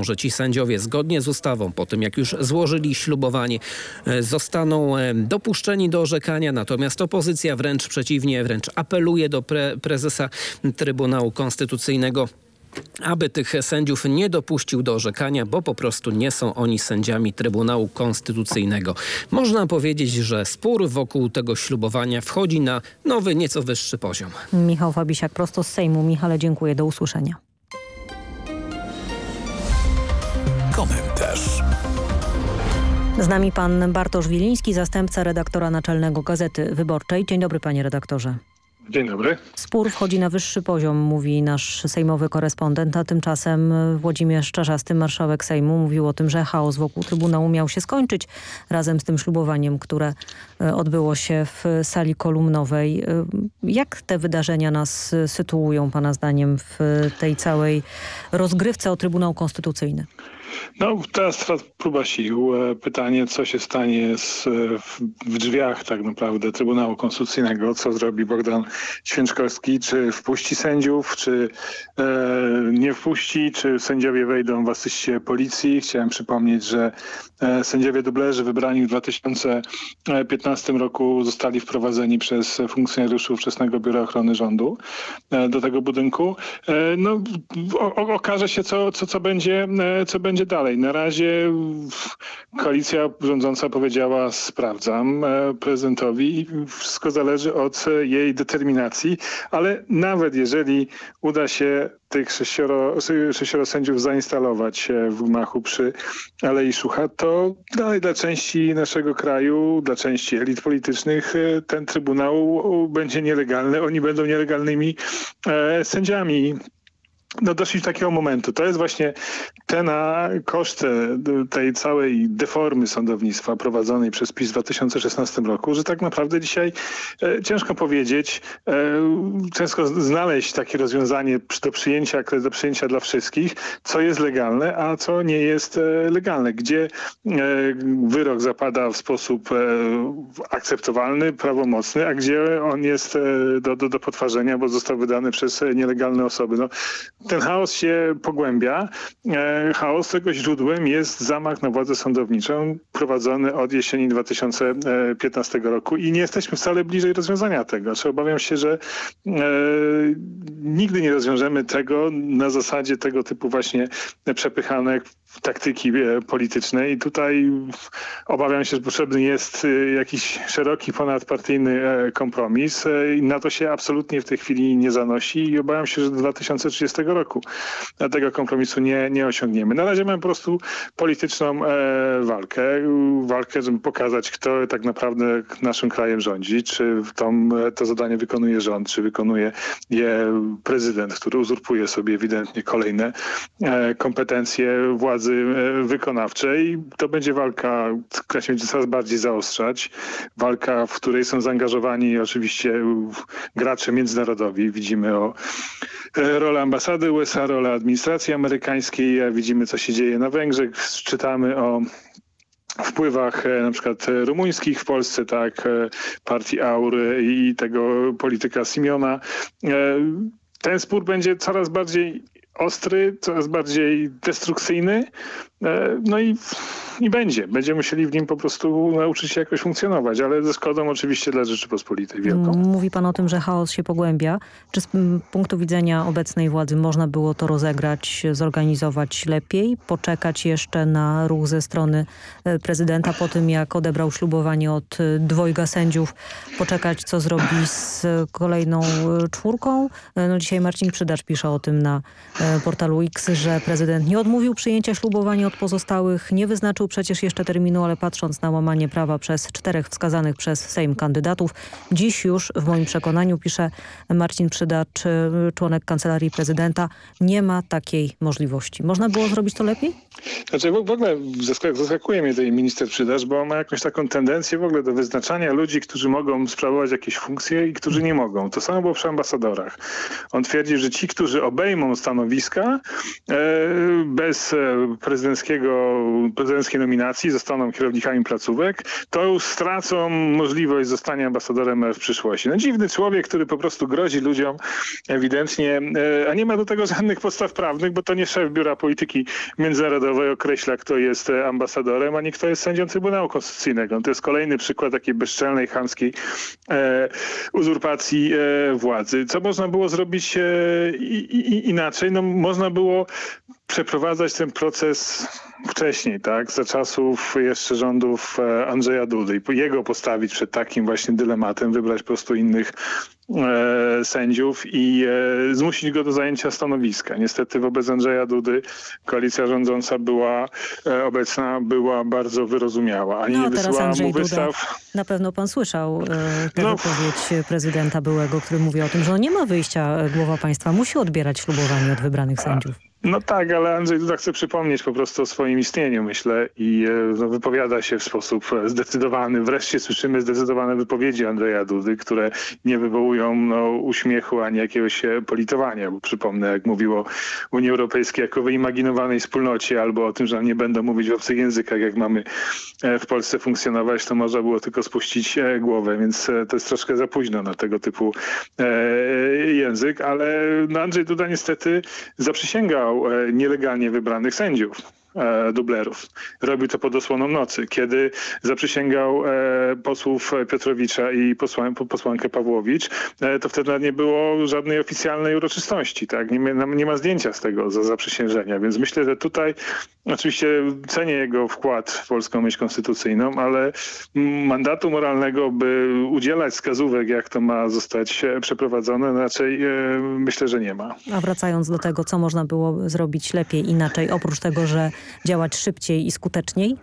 Że ci sędziowie zgodnie z ustawą, po tym jak już złożyli ślubowanie, zostaną dopuszczeni do orzekania. Natomiast opozycja wręcz przeciwnie, wręcz apeluje do pre prezesa Trybunału Konstytucyjnego aby tych sędziów nie dopuścił do orzekania, bo po prostu nie są oni sędziami Trybunału Konstytucyjnego. Można powiedzieć, że spór wokół tego ślubowania wchodzi na nowy, nieco wyższy poziom. Michał Fabisiak prosto z Sejmu. Michale, dziękuję. Do usłyszenia. Z nami pan Bartosz Wiliński, zastępca redaktora naczelnego Gazety Wyborczej. Dzień dobry panie redaktorze. Dzień dobry. Spór wchodzi na wyższy poziom, mówi nasz sejmowy korespondent, a tymczasem Włodzimierz Czarzasty, marszałek Sejmu, mówił o tym, że chaos wokół Trybunału miał się skończyć razem z tym ślubowaniem, które odbyło się w sali kolumnowej. Jak te wydarzenia nas sytuują, pana zdaniem, w tej całej rozgrywce o Trybunał Konstytucyjny? No teraz trwa próba sił. Pytanie, co się stanie z, w, w, drzwiach tak naprawdę Trybunału Konstytucyjnego, co zrobi Bogdan Święczkowski, czy wpuści sędziów, czy e, nie wpuści, czy sędziowie wejdą w asyście policji. Chciałem przypomnieć, że e, sędziowie dublerzy wybrani w 2015 roku zostali wprowadzeni przez funkcjonariuszy ówczesnego Biura Ochrony Rządu e, do tego budynku. No, o, okaże się, co, co, co, będzie, co będzie będzie dalej? Na razie koalicja rządząca powiedziała sprawdzam prezydentowi i wszystko zależy od jej determinacji, ale nawet jeżeli uda się tych sześcioro, sześcioro sędziów zainstalować w gmachu przy Alei Szucha, to dalej dla części naszego kraju, dla części elit politycznych ten Trybunał będzie nielegalny. Oni będą nielegalnymi e, sędziami no doszli do takiego momentu. To jest właśnie te na koszty tej całej deformy sądownictwa prowadzonej przez PiS w 2016 roku, że tak naprawdę dzisiaj e, ciężko powiedzieć, e, ciężko znaleźć takie rozwiązanie do przyjęcia, do przyjęcia dla wszystkich, co jest legalne, a co nie jest e, legalne. Gdzie e, wyrok zapada w sposób e, akceptowalny, prawomocny, a gdzie on jest e, do, do, do potwarzenia, bo został wydany przez nielegalne osoby. No, ten chaos się pogłębia. E, chaos tego źródłem jest zamach na władzę sądowniczą prowadzony od jesieni 2015 roku i nie jesteśmy wcale bliżej rozwiązania tego. Znaczy, obawiam się, że e, nigdy nie rozwiążemy tego na zasadzie tego typu właśnie przepychanek taktyki e, politycznej. I tutaj obawiam się, że potrzebny jest e, jakiś szeroki, ponadpartyjny kompromis i na to się absolutnie w tej chwili nie zanosi i obawiam się, że do 2030 roku tego kompromisu nie, nie osiągniemy. Na razie mamy po prostu polityczną e, walkę. Walkę, żeby pokazać, kto tak naprawdę naszym krajem rządzi. Czy tą, to zadanie wykonuje rząd, czy wykonuje je prezydent, który uzurpuje sobie ewidentnie kolejne e, kompetencje władzy e, wykonawczej. To będzie walka, która się będzie coraz bardziej zaostrzać. Walka, w której są zaangażowani oczywiście gracze międzynarodowi. Widzimy o rolę ambasady USA, rolę administracji amerykańskiej. Widzimy, co się dzieje na Węgrzech. Czytamy o wpływach e, na przykład rumuńskich w Polsce, tak, e, partii AUR i tego polityka Simiona. E, ten spór będzie coraz bardziej ostry, coraz bardziej destrukcyjny. No i i będzie. Będziemy musieli w nim po prostu nauczyć się jakoś funkcjonować, ale ze szkodą oczywiście dla Rzeczypospolitej wielką. Mówi pan o tym, że chaos się pogłębia. Czy z punktu widzenia obecnej władzy można było to rozegrać, zorganizować lepiej, poczekać jeszcze na ruch ze strony e, prezydenta po tym, jak odebrał ślubowanie od e, dwojga sędziów, poczekać, co zrobi z kolejną e, czwórką? No dzisiaj Marcin Przydacz pisze o tym na portalu X, że prezydent nie odmówił przyjęcia ślubowania od pozostałych, nie wyznaczył przecież jeszcze terminu, ale patrząc na łamanie prawa przez czterech wskazanych przez Sejm kandydatów, dziś już w moim przekonaniu, pisze Marcin Przydacz, członek Kancelarii Prezydenta, nie ma takiej możliwości. Można było zrobić to lepiej? Znaczy w ogóle zaskakuje mnie ten minister Przydacz, bo on ma jakąś taką tendencję w ogóle do wyznaczania ludzi, którzy mogą sprawować jakieś funkcje i którzy nie mogą. To samo było przy ambasadorach. On twierdzi, że ci, którzy obejmą stanowiska e, bez e, prezydenckiego, prezydenckiej nominacji, zostaną kierownikami placówek, to już stracą możliwość zostania ambasadorem w przyszłości. No dziwny człowiek, który po prostu grozi ludziom ewidentnie, e, a nie ma do tego żadnych podstaw prawnych, bo to nie szef Biura Polityki Międzynarodowej określa, kto jest e, ambasadorem, ani kto jest sędzią Trybunału Konstytucyjnego. To jest kolejny przykład takiej bezczelnej, chamskiej e, uzurpacji e, władzy. Co można było zrobić e, i, i, inaczej? No można było przeprowadzać ten proces wcześniej, tak, za czasów jeszcze rządów e, Andrzeja Dudy i jego postawić przed takim właśnie dylematem, wybrać po prostu innych e, sędziów i e, zmusić go do zajęcia stanowiska. Niestety wobec Andrzeja Dudy koalicja rządząca była e, obecna, była bardzo wyrozumiała. Ani no, nie teraz wysyłała Andrzej mu wystaw. Duda, na pewno pan słyszał e, tę No. wypowiedź prezydenta byłego, który mówi o tym, że on nie ma wyjścia, e, głowa państwa musi odbierać ślubowanie od wybranych sędziów. No tak, ale Andrzej Duda chce przypomnieć po prostu o swoim istnieniu, myślę, i e, no, wypowiada się w sposób e, zdecydowany. Wreszcie słyszymy zdecydowane wypowiedzi Andrzeja Dudy, które nie wywołują no, uśmiechu ani jakiegoś e, politowania, bo przypomnę, jak mówiło Unii Europejskiej jako wyimaginowanej wspólnocie, albo o tym, że nie będą mówić w obcych językach, jak mamy w Polsce funkcjonować, to można było tylko spuścić głowę, więc to jest troszkę za późno na tego typu język, ale no, Andrzej Duda niestety zaprzysięgał e, nielegalnie wybranych sędziów. E, dublerów. Robił to pod osłoną nocy. Kiedy zaprzysięgał e, posłów Piotrowicza i posłan, posłankę Pawłowicz, e, to wtedy nie było żadnej oficjalnej uroczystości. Tak? Nie, nie ma zdjęcia z tego za zaprzysiężenia, więc myślę, że tutaj oczywiście cenię jego wkład w polską myśl konstytucyjną, ale mandatu moralnego, by udzielać wskazówek, jak to ma zostać przeprowadzone, raczej myślę, że nie ma. A wracając do tego, co można było zrobić lepiej, inaczej, oprócz tego, że działać szybciej i skuteczniej?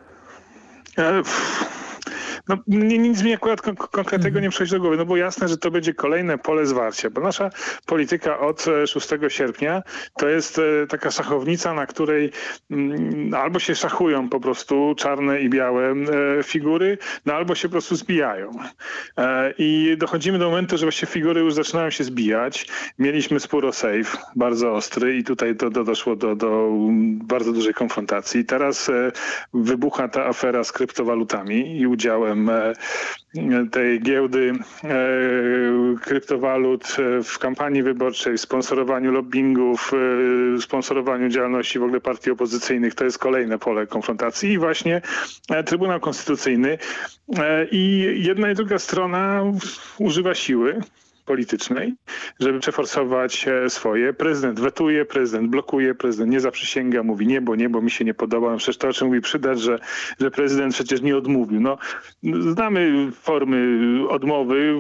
No, nic mi akurat konkretnego mhm. nie przychodzi do głowy, no bo jasne, że to będzie kolejne pole zwarcia, bo nasza polityka od 6 e, sierpnia to jest e, taka szachownica, na której mm, albo się szachują po prostu czarne i białe e, figury, no albo się po prostu zbijają. I dochodzimy do momentu, że właśnie figury już zaczynają się zbijać. Mieliśmy spór o safe, bardzo ostry i tutaj to, to doszło do, do bardzo dużej konfrontacji. Teraz wybucha ta afera z kryptowalutami i udziałem E, tej giełdy e, kryptowalut e, w kampanii wyborczej, w sponsorowaniu lobbingów, sponsorowaniu działalności w ogóle partii opozycyjnych. To jest kolejne pole konfrontacji. I właśnie Trybunał Konstytucyjny. I jedna i druga strona używa siły politycznej, żeby przeforsować e, swoje. Prezydent wetuje, prezydent blokuje, prezydent nie zaprzysięga, mówi nie, bo nie, bo mi się nie podoba. No przecież to, o czym mówi przydać, że, że prezydent przecież nie odmówił. No, znamy formy odmowy,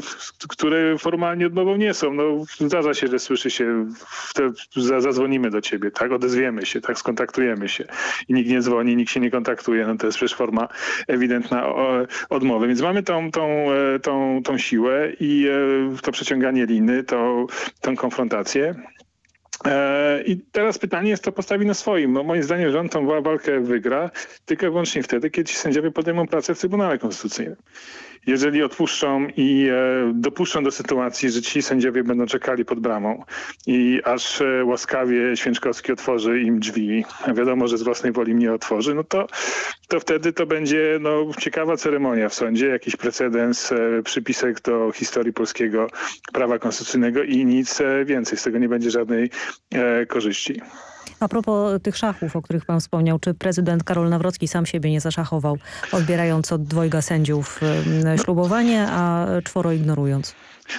które formalnie odmową nie są. No, zdarza się, że słyszy się, te, zadzwonimy do ciebie, tak, odezwiemy się, tak, skontaktujemy się i nikt nie dzwoni, nikt się nie kontaktuje. No to jest przecież forma ewidentna odmowy. Więc mamy tą, tą, e, tą, tą siłę i e, to przeciąganie przeciąganie liny, to, tą konfrontację. E, I teraz pytanie jest, to postawi na swoim. No, moim zdaniem rząd tą walkę wygra tylko i wyłącznie wtedy, kiedy ci sędziowie podejmą pracę w Trybunale Konstytucyjnym jeżeli odpuszczą i e, dopuszczą do sytuacji, że ci sędziowie będą czekali pod bramą i aż e, łaskawie Święczkowski otworzy im drzwi, a wiadomo, że z własnej woli nie otworzy, no to, to wtedy to będzie no, ciekawa ceremonia w sądzie, jakiś precedens, e, przypisek do historii polskiego prawa konstytucyjnego i nic więcej. Z tego nie będzie żadnej korzyści. A propos tych szachów, o których pan wspomniał, czy prezydent Karol Nawrocki sam siebie nie zaszachował, odbierając od dwojga sędziów ślubowanie, a czworo ignorując?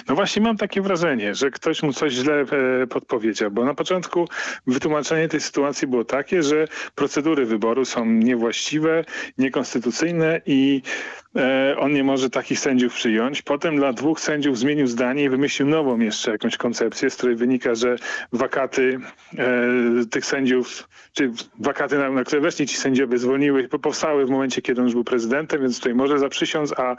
No właśnie mam takie wrażenie, że ktoś mu coś źle e, podpowiedział, bo na początku wytłumaczenie tej sytuacji było takie, że procedury wyboru są niewłaściwe, niekonstytucyjne i on nie może takich sędziów przyjąć. Potem dla dwóch sędziów zmienił zdanie i wymyślił nową jeszcze jakąś koncepcję, z której wynika, że wakaty e, tych sędziów, czy wakaty, na, na które weszli ci sędziowie zwolniły, powstały w momencie, kiedy on już był prezydentem, więc tutaj może zaprzysiąc, a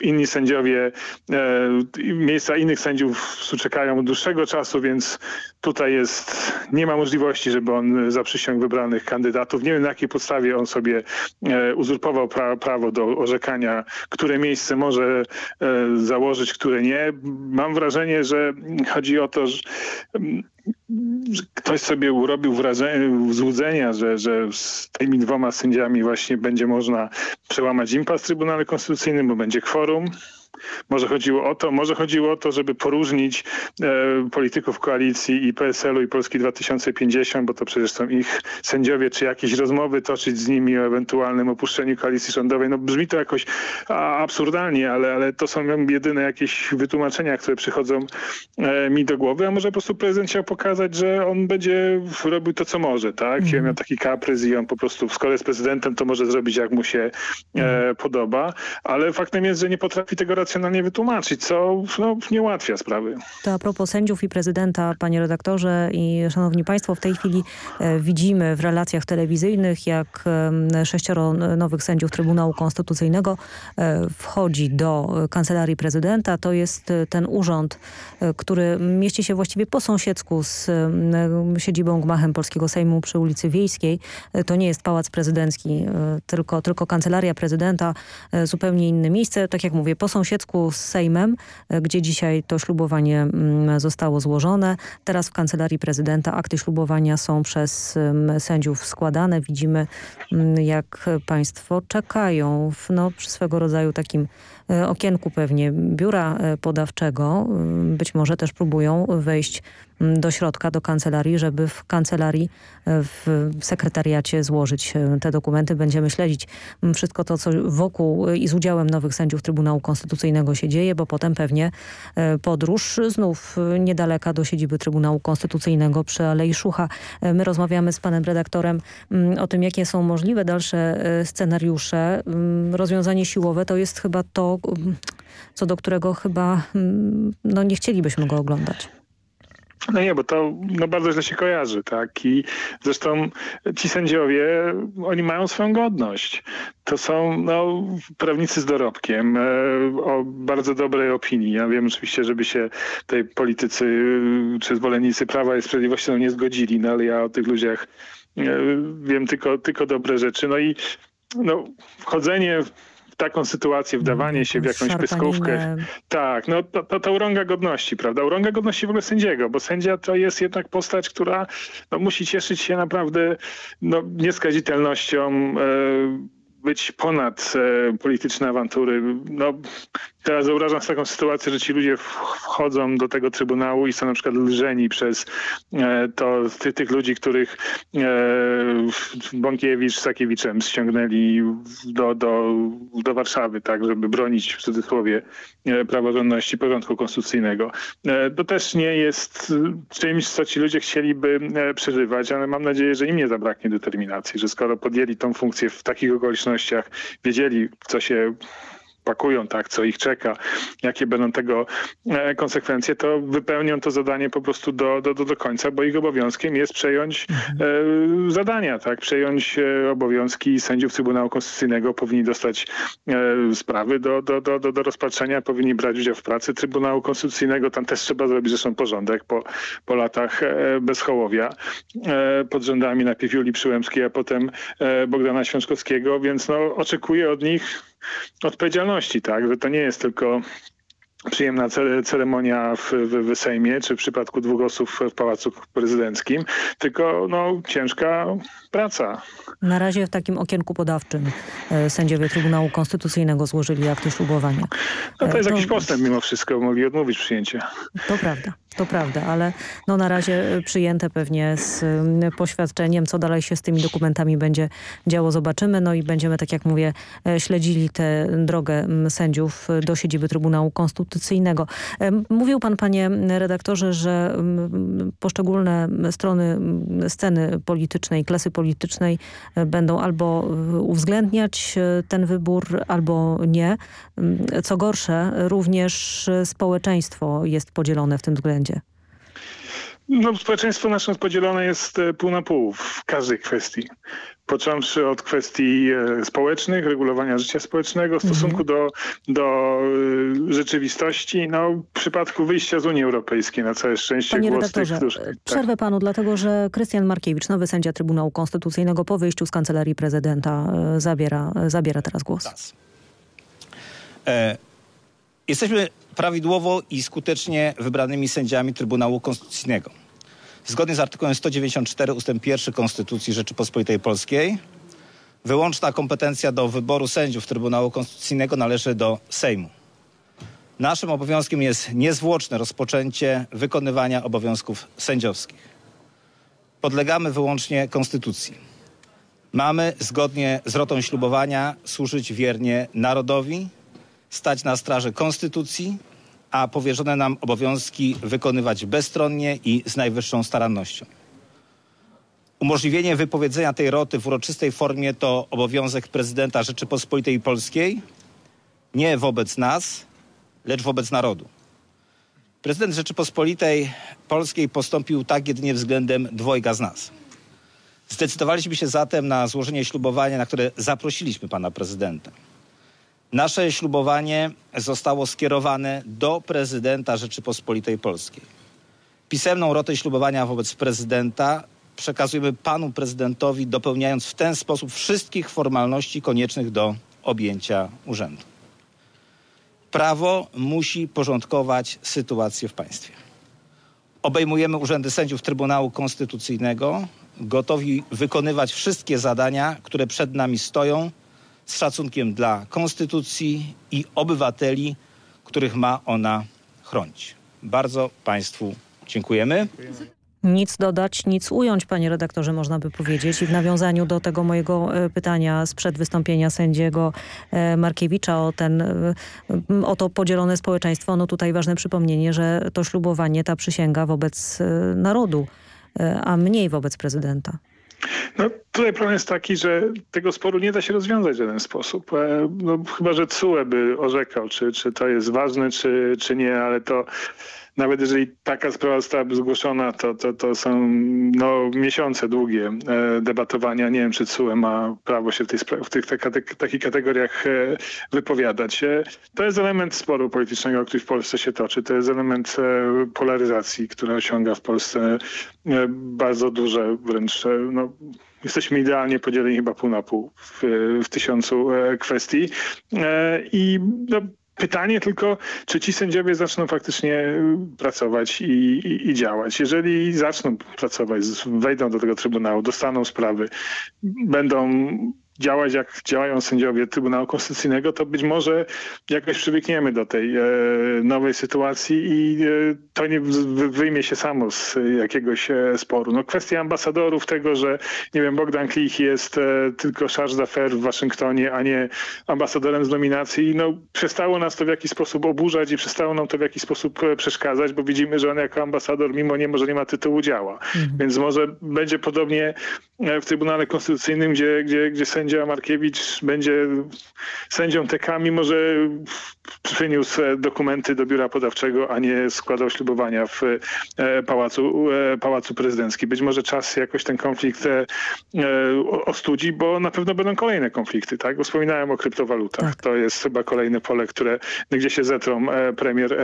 inni sędziowie, e, miejsca innych sędziów czekają od dłuższego czasu, więc tutaj jest, nie ma możliwości, żeby on zaprzysiągł wybranych kandydatów. Nie wiem na jakiej podstawie on sobie e, uzurpował pra, prawo do orzekania, które miejsce może e, założyć, które nie. Mam wrażenie, że chodzi o to, że że ktoś sobie urobił wrażenie, złudzenia, że, że z tymi dwoma sędziami właśnie będzie można przełamać impas w Trybunale Konstytucyjnym, bo będzie kworum. Może chodziło o to, może chodziło o to, żeby poróżnić e, polityków koalicji i PSL-u i Polski 2050, bo to przecież są ich sędziowie, czy jakieś rozmowy toczyć z nimi o ewentualnym opuszczeniu koalicji rządowej. No brzmi to jakoś absurdalnie, ale, ale to są jedyne jakieś wytłumaczenia, które przychodzą e, mi do głowy, a może po prostu prezydent chciał pokazać, że on będzie robił to, co może, tak? Mm. Miał taki kaprys i on po prostu, skoro jest prezydentem, to może zrobić, jak mu się e, mhm. podoba, ale faktem jest, że nie potrafi tego racjonalnie wytłumaczyć, co no, nie ułatwia sprawy. To a propos sędziów i prezydenta, panie redaktorze i szanowni państwo, w tej chwili e, widzimy w relacjach telewizyjnych, jak sześcioro nowych sędziów Trybunału Konstytucyjnego e, wchodzi do Kancelarii Prezydenta. To jest e, ten urząd, który mieści się właściwie po sąsiedzku z siedzibą gmachem Polskiego Sejmu przy ulicy Wiejskiej. To nie jest Pałac Prezydencki, tylko, tylko Kancelaria Prezydenta, zupełnie inne miejsce. Tak jak mówię, po sąsiedzku sąsiedzku z Sejmem, e, gdzie dzisiaj to ślubowanie mm, zostało złożone. Teraz w Kancelarii Prezydenta akty ślubowania są przez sędziów składane. Widzimy, mm, jak państwo czekają w no, przy swego rodzaju takim e, okienku pewnie biura e, podawczego. Być może też próbują wejść do środka, do kancelarii, żeby w kancelarii, w sekretariacie złożyć te dokumenty. Będziemy śledzić wszystko to, co wokół i z udziałem nowych sędziów Trybunału Konstytucyjnego się dzieje, bo potem pewnie podróż znów niedaleka do siedziby Trybunału Konstytucyjnego przy Alei Szucha. My rozmawiamy z panem redaktorem o tym, jakie są możliwe dalsze scenariusze. Rozwiązanie siłowe to jest chyba to, co do którego chyba no, nie chcielibyśmy go oglądać. No nie, bo to no, bardzo źle się kojarzy, tak? I zresztą ci sędziowie, oni mają swoją godność. To są no, prawnicy z dorobkiem, e, o bardzo dobrej opinii. Ja wiem oczywiście, żeby się tej politycy e, czy zwolennicy Prawa i Sprawiedliwości no, nie zgodzili, no ale ja o tych ludziach e, wiem tylko, tylko dobre rzeczy. No i no, wchodzenie taką sytuację, wdawanie się w jakąś pyskówkę. Tak, no to, to, to urąga godności, prawda? Urąga godności w ogóle sędziego, bo sędzia to jest jednak postać, która no, musi cieszyć się naprawdę no, nieskazitelnością, e, być ponad e, polityczne awantury. No, teraz wyobrażam sobie taką sytuację, że ci ludzie wchodzą do tego Trybunału i są na przykład lżeni przez e, to ty, tych ludzi, których e, Bąkiewicz z Sakiewiczem ściągnęli do, do, do Warszawy, tak, żeby bronić w cudzysłowie e, praworządności porządku konstytucyjnego. E, to też nie jest czymś, co ci ludzie chcieliby e, przeżywać, ale mam nadzieję, że im nie zabraknie determinacji, że skoro podjęli tą funkcję w takich okolicznościach, wiedzieli, co się pakują, tak, co ich czeka, jakie będą tego e, konsekwencje, to wypełnią to zadanie po prostu do, do, do, końca, bo ich obowiązkiem jest przejąć mhm. zadania, tak, przejąć e, obowiązki sędziów Trybunału Konstytucyjnego, powinni dostać sprawy do, do, do, do, do rozpatrzenia, powinni brać udział w pracy Trybunału Konstytucyjnego, tam też trzeba zrobić zresztą porządek po, po latach bezchołowia pod rządami najpierw Julii Przyłębskiej, a potem Bogdana Świączkowskiego, więc no, oczekuję od nich odpowiedzialności, tak? Że to nie jest tylko przyjemna ceremonia w, w, w, Sejmie, czy w przypadku dwóch osób w Pałacu Prezydenckim, tylko no, ciężka praca. Na razie w takim okienku podawczym e, sędziowie Trybunału Konstytucyjnego złożyli akty ślubowania. No to jest e, jakiś postęp mimo wszystko, mogli odmówić przyjęcia. To prawda. To prawda, ale no na razie przyjęte pewnie z poświadczeniem, co dalej się z tymi dokumentami będzie działo, zobaczymy. No i będziemy, tak jak mówię, e, śledzili tę drogę sędziów do siedziby Trybunału Konstytucyjnego. Mówił pan, panie redaktorze, że poszczególne strony sceny politycznej, klasy politycznej e, będą albo uwzględniać e, ten wybór, albo nie. Co gorsze, również społeczeństwo jest podzielone w tym względzie. No, społeczeństwo nasze podzielone jest e, pół na pół w każdej kwestii. Począwszy od kwestii e, społecznych, regulowania życia społecznego w stosunku mhm. do, do e, rzeczywistości. No, w przypadku wyjścia z Unii Europejskiej na całe szczęście Panie głos redaktorze, tych, którzy, tak. przerwę panu, dlatego że Krystian Markiewicz, nowy sędzia Trybunału Konstytucyjnego po wyjściu z Kancelarii Prezydenta zabiera, zabiera teraz głos. E, jesteśmy prawidłowo i skutecznie wybranymi sędziami Trybunału Konstytucyjnego. Zgodnie z artykułem 194 ust. 1 Konstytucji Rzeczypospolitej Polskiej wyłączna kompetencja do wyboru sędziów Trybunału Konstytucyjnego należy do Sejmu. Naszym obowiązkiem jest niezwłoczne rozpoczęcie wykonywania obowiązków sędziowskich. Podlegamy wyłącznie Konstytucji. Mamy, zgodnie z rotą ślubowania, służyć wiernie narodowi, stać na straży Konstytucji, a powierzone nam obowiązki wykonywać bezstronnie i z najwyższą starannością. Umożliwienie wypowiedzenia tej roty w uroczystej formie to obowiązek prezydenta Rzeczypospolitej Polskiej, nie wobec nas, lecz wobec narodu. Prezydent Rzeczypospolitej Polskiej postąpił tak jedynie względem dwojga z nas. Zdecydowaliśmy się zatem na złożenie ślubowania, na które zaprosiliśmy pana prezydenta. Nasze ślubowanie zostało skierowane do prezydenta Rzeczypospolitej Polskiej. Pisemną rotę ślubowania wobec prezydenta przekazujemy panu prezydentowi, dopełniając w ten sposób wszystkich formalności koniecznych do objęcia urzędu. Prawo musi porządkować sytuację w państwie. Obejmujemy urzędy sędziów Trybunału Konstytucyjnego, gotowi wykonywać wszystkie zadania, które przed nami stoją z szacunkiem dla konstytucji i obywateli, których ma ona chronić. Bardzo Państwu Dziękujemy. Nic dodać, nic ująć, panie redaktorze, można by powiedzieć. I w nawiązaniu do tego mojego e, pytania sprzed wystąpienia sędziego e, Markiewicza o, ten, e, o to podzielone społeczeństwo, no tutaj ważne przypomnienie, że to ślubowanie, ta przysięga wobec narodu, a mniej wobec prezydenta. No, tutaj problem jest taki, że tego sporu nie da się rozwiązać w żaden sposób. No, chyba, że CUE by orzekał, czy, czy to jest ważne, czy, czy nie, ale to nawet jeżeli taka sprawa zostałaby zgłoszona, to, to, to są no, miesiące długie e, debatowania. Nie wiem, czy CUE ma prawo się w, tej, w tych takich kategoriach e, wypowiadać. E, to jest element sporu politycznego, który w Polsce się toczy. To jest element polaryzacji, która osiąga w Polsce bardzo duże, wręcz no, jesteśmy idealnie podzieleni chyba pół na pół w, w tysiącu kwestii. I no, Pytanie tylko, czy ci sędziowie zaczną faktycznie pracować i, i, i, działać. Jeżeli zaczną pracować, wejdą do tego Trybunału, dostaną sprawy, będą działać jak działają sędziowie Trybunału Konstytucyjnego, to być może jakoś przybiegniemy do tej e, nowej sytuacji i e, to nie wyjmie się samo z jakiegoś e, sporu. No kwestia ambasadorów, tego, że nie wiem, Bogdan Klich jest e, tylko charge d'affaires w Waszyngtonie, a nie ambasadorem z nominacji, no przestało nas to w jakiś sposób oburzać i przestało nam to w jakiś sposób e, przeszkadzać, bo widzimy, że on jako ambasador, mimo nie, że nie ma tytułu działa. Mhm. Więc może będzie podobnie e, w Trybunale Konstytucyjnym, gdzie, gdzie, gdzie sędzia sędzia Markiewicz będzie sędzią TK, mimo że przyniósł dokumenty do biura podawczego, a nie składał ślubowania w e, pałacu, e, pałacu prezydenckim. Być może czas jakoś ten konflikt e, ostudzi, bo na pewno będą kolejne konflikty. Tak? Bo wspominałem o kryptowalutach. Tak. To jest chyba kolejne pole, które gdzie się zetrą premier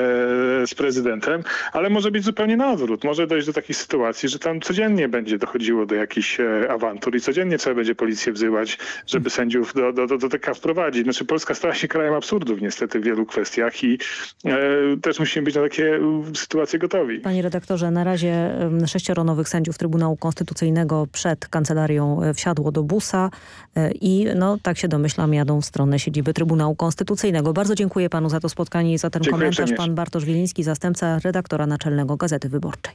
z prezydentem, ale może być zupełnie na odwrót. Może dojść do takiej sytuacji, że tam codziennie będzie dochodziło do jakichś awantur i codziennie trzeba będzie policję wzywać, żeby sędziów do, do, do, do TK wprowadzić. Znaczy Polska stała się krajem absurdów niestety w wielu kwestiach i e, też musimy być na takie sytuacje gotowi. Panie redaktorze, na razie sześcioro nowych sędziów Trybunału Konstytucyjnego przed kancelarią e, wsiadło do busa e, i no tak się domyślam jadą w stronę siedziby Trybunału Konstytucyjnego. Bardzo dziękuję panu za to spotkanie i za ten dziękuję komentarz. Pan Bartosz Wiliński, zastępca redaktora naczelnego Gazety Wyborczej.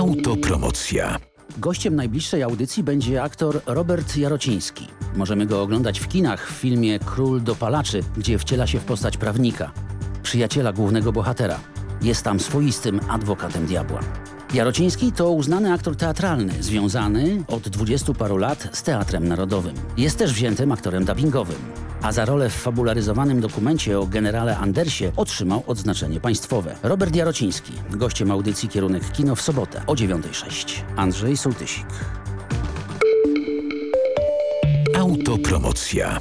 Autopromocja. Gościem najbliższej audycji będzie aktor Robert Jarociński. Możemy go oglądać w kinach w filmie Król dopalaczy, gdzie wciela się w postać prawnika, przyjaciela głównego bohatera. Jest tam swoistym adwokatem diabła. Jarociński to uznany aktor teatralny, związany od dwudziestu paru lat z Teatrem Narodowym. Jest też wziętym aktorem dubbingowym, a za rolę w fabularyzowanym dokumencie o generale Andersie otrzymał odznaczenie państwowe. Robert Jarociński, gościem audycji Kierunek Kino w sobotę o 9.06. Andrzej Sołtysik. Autopromocja.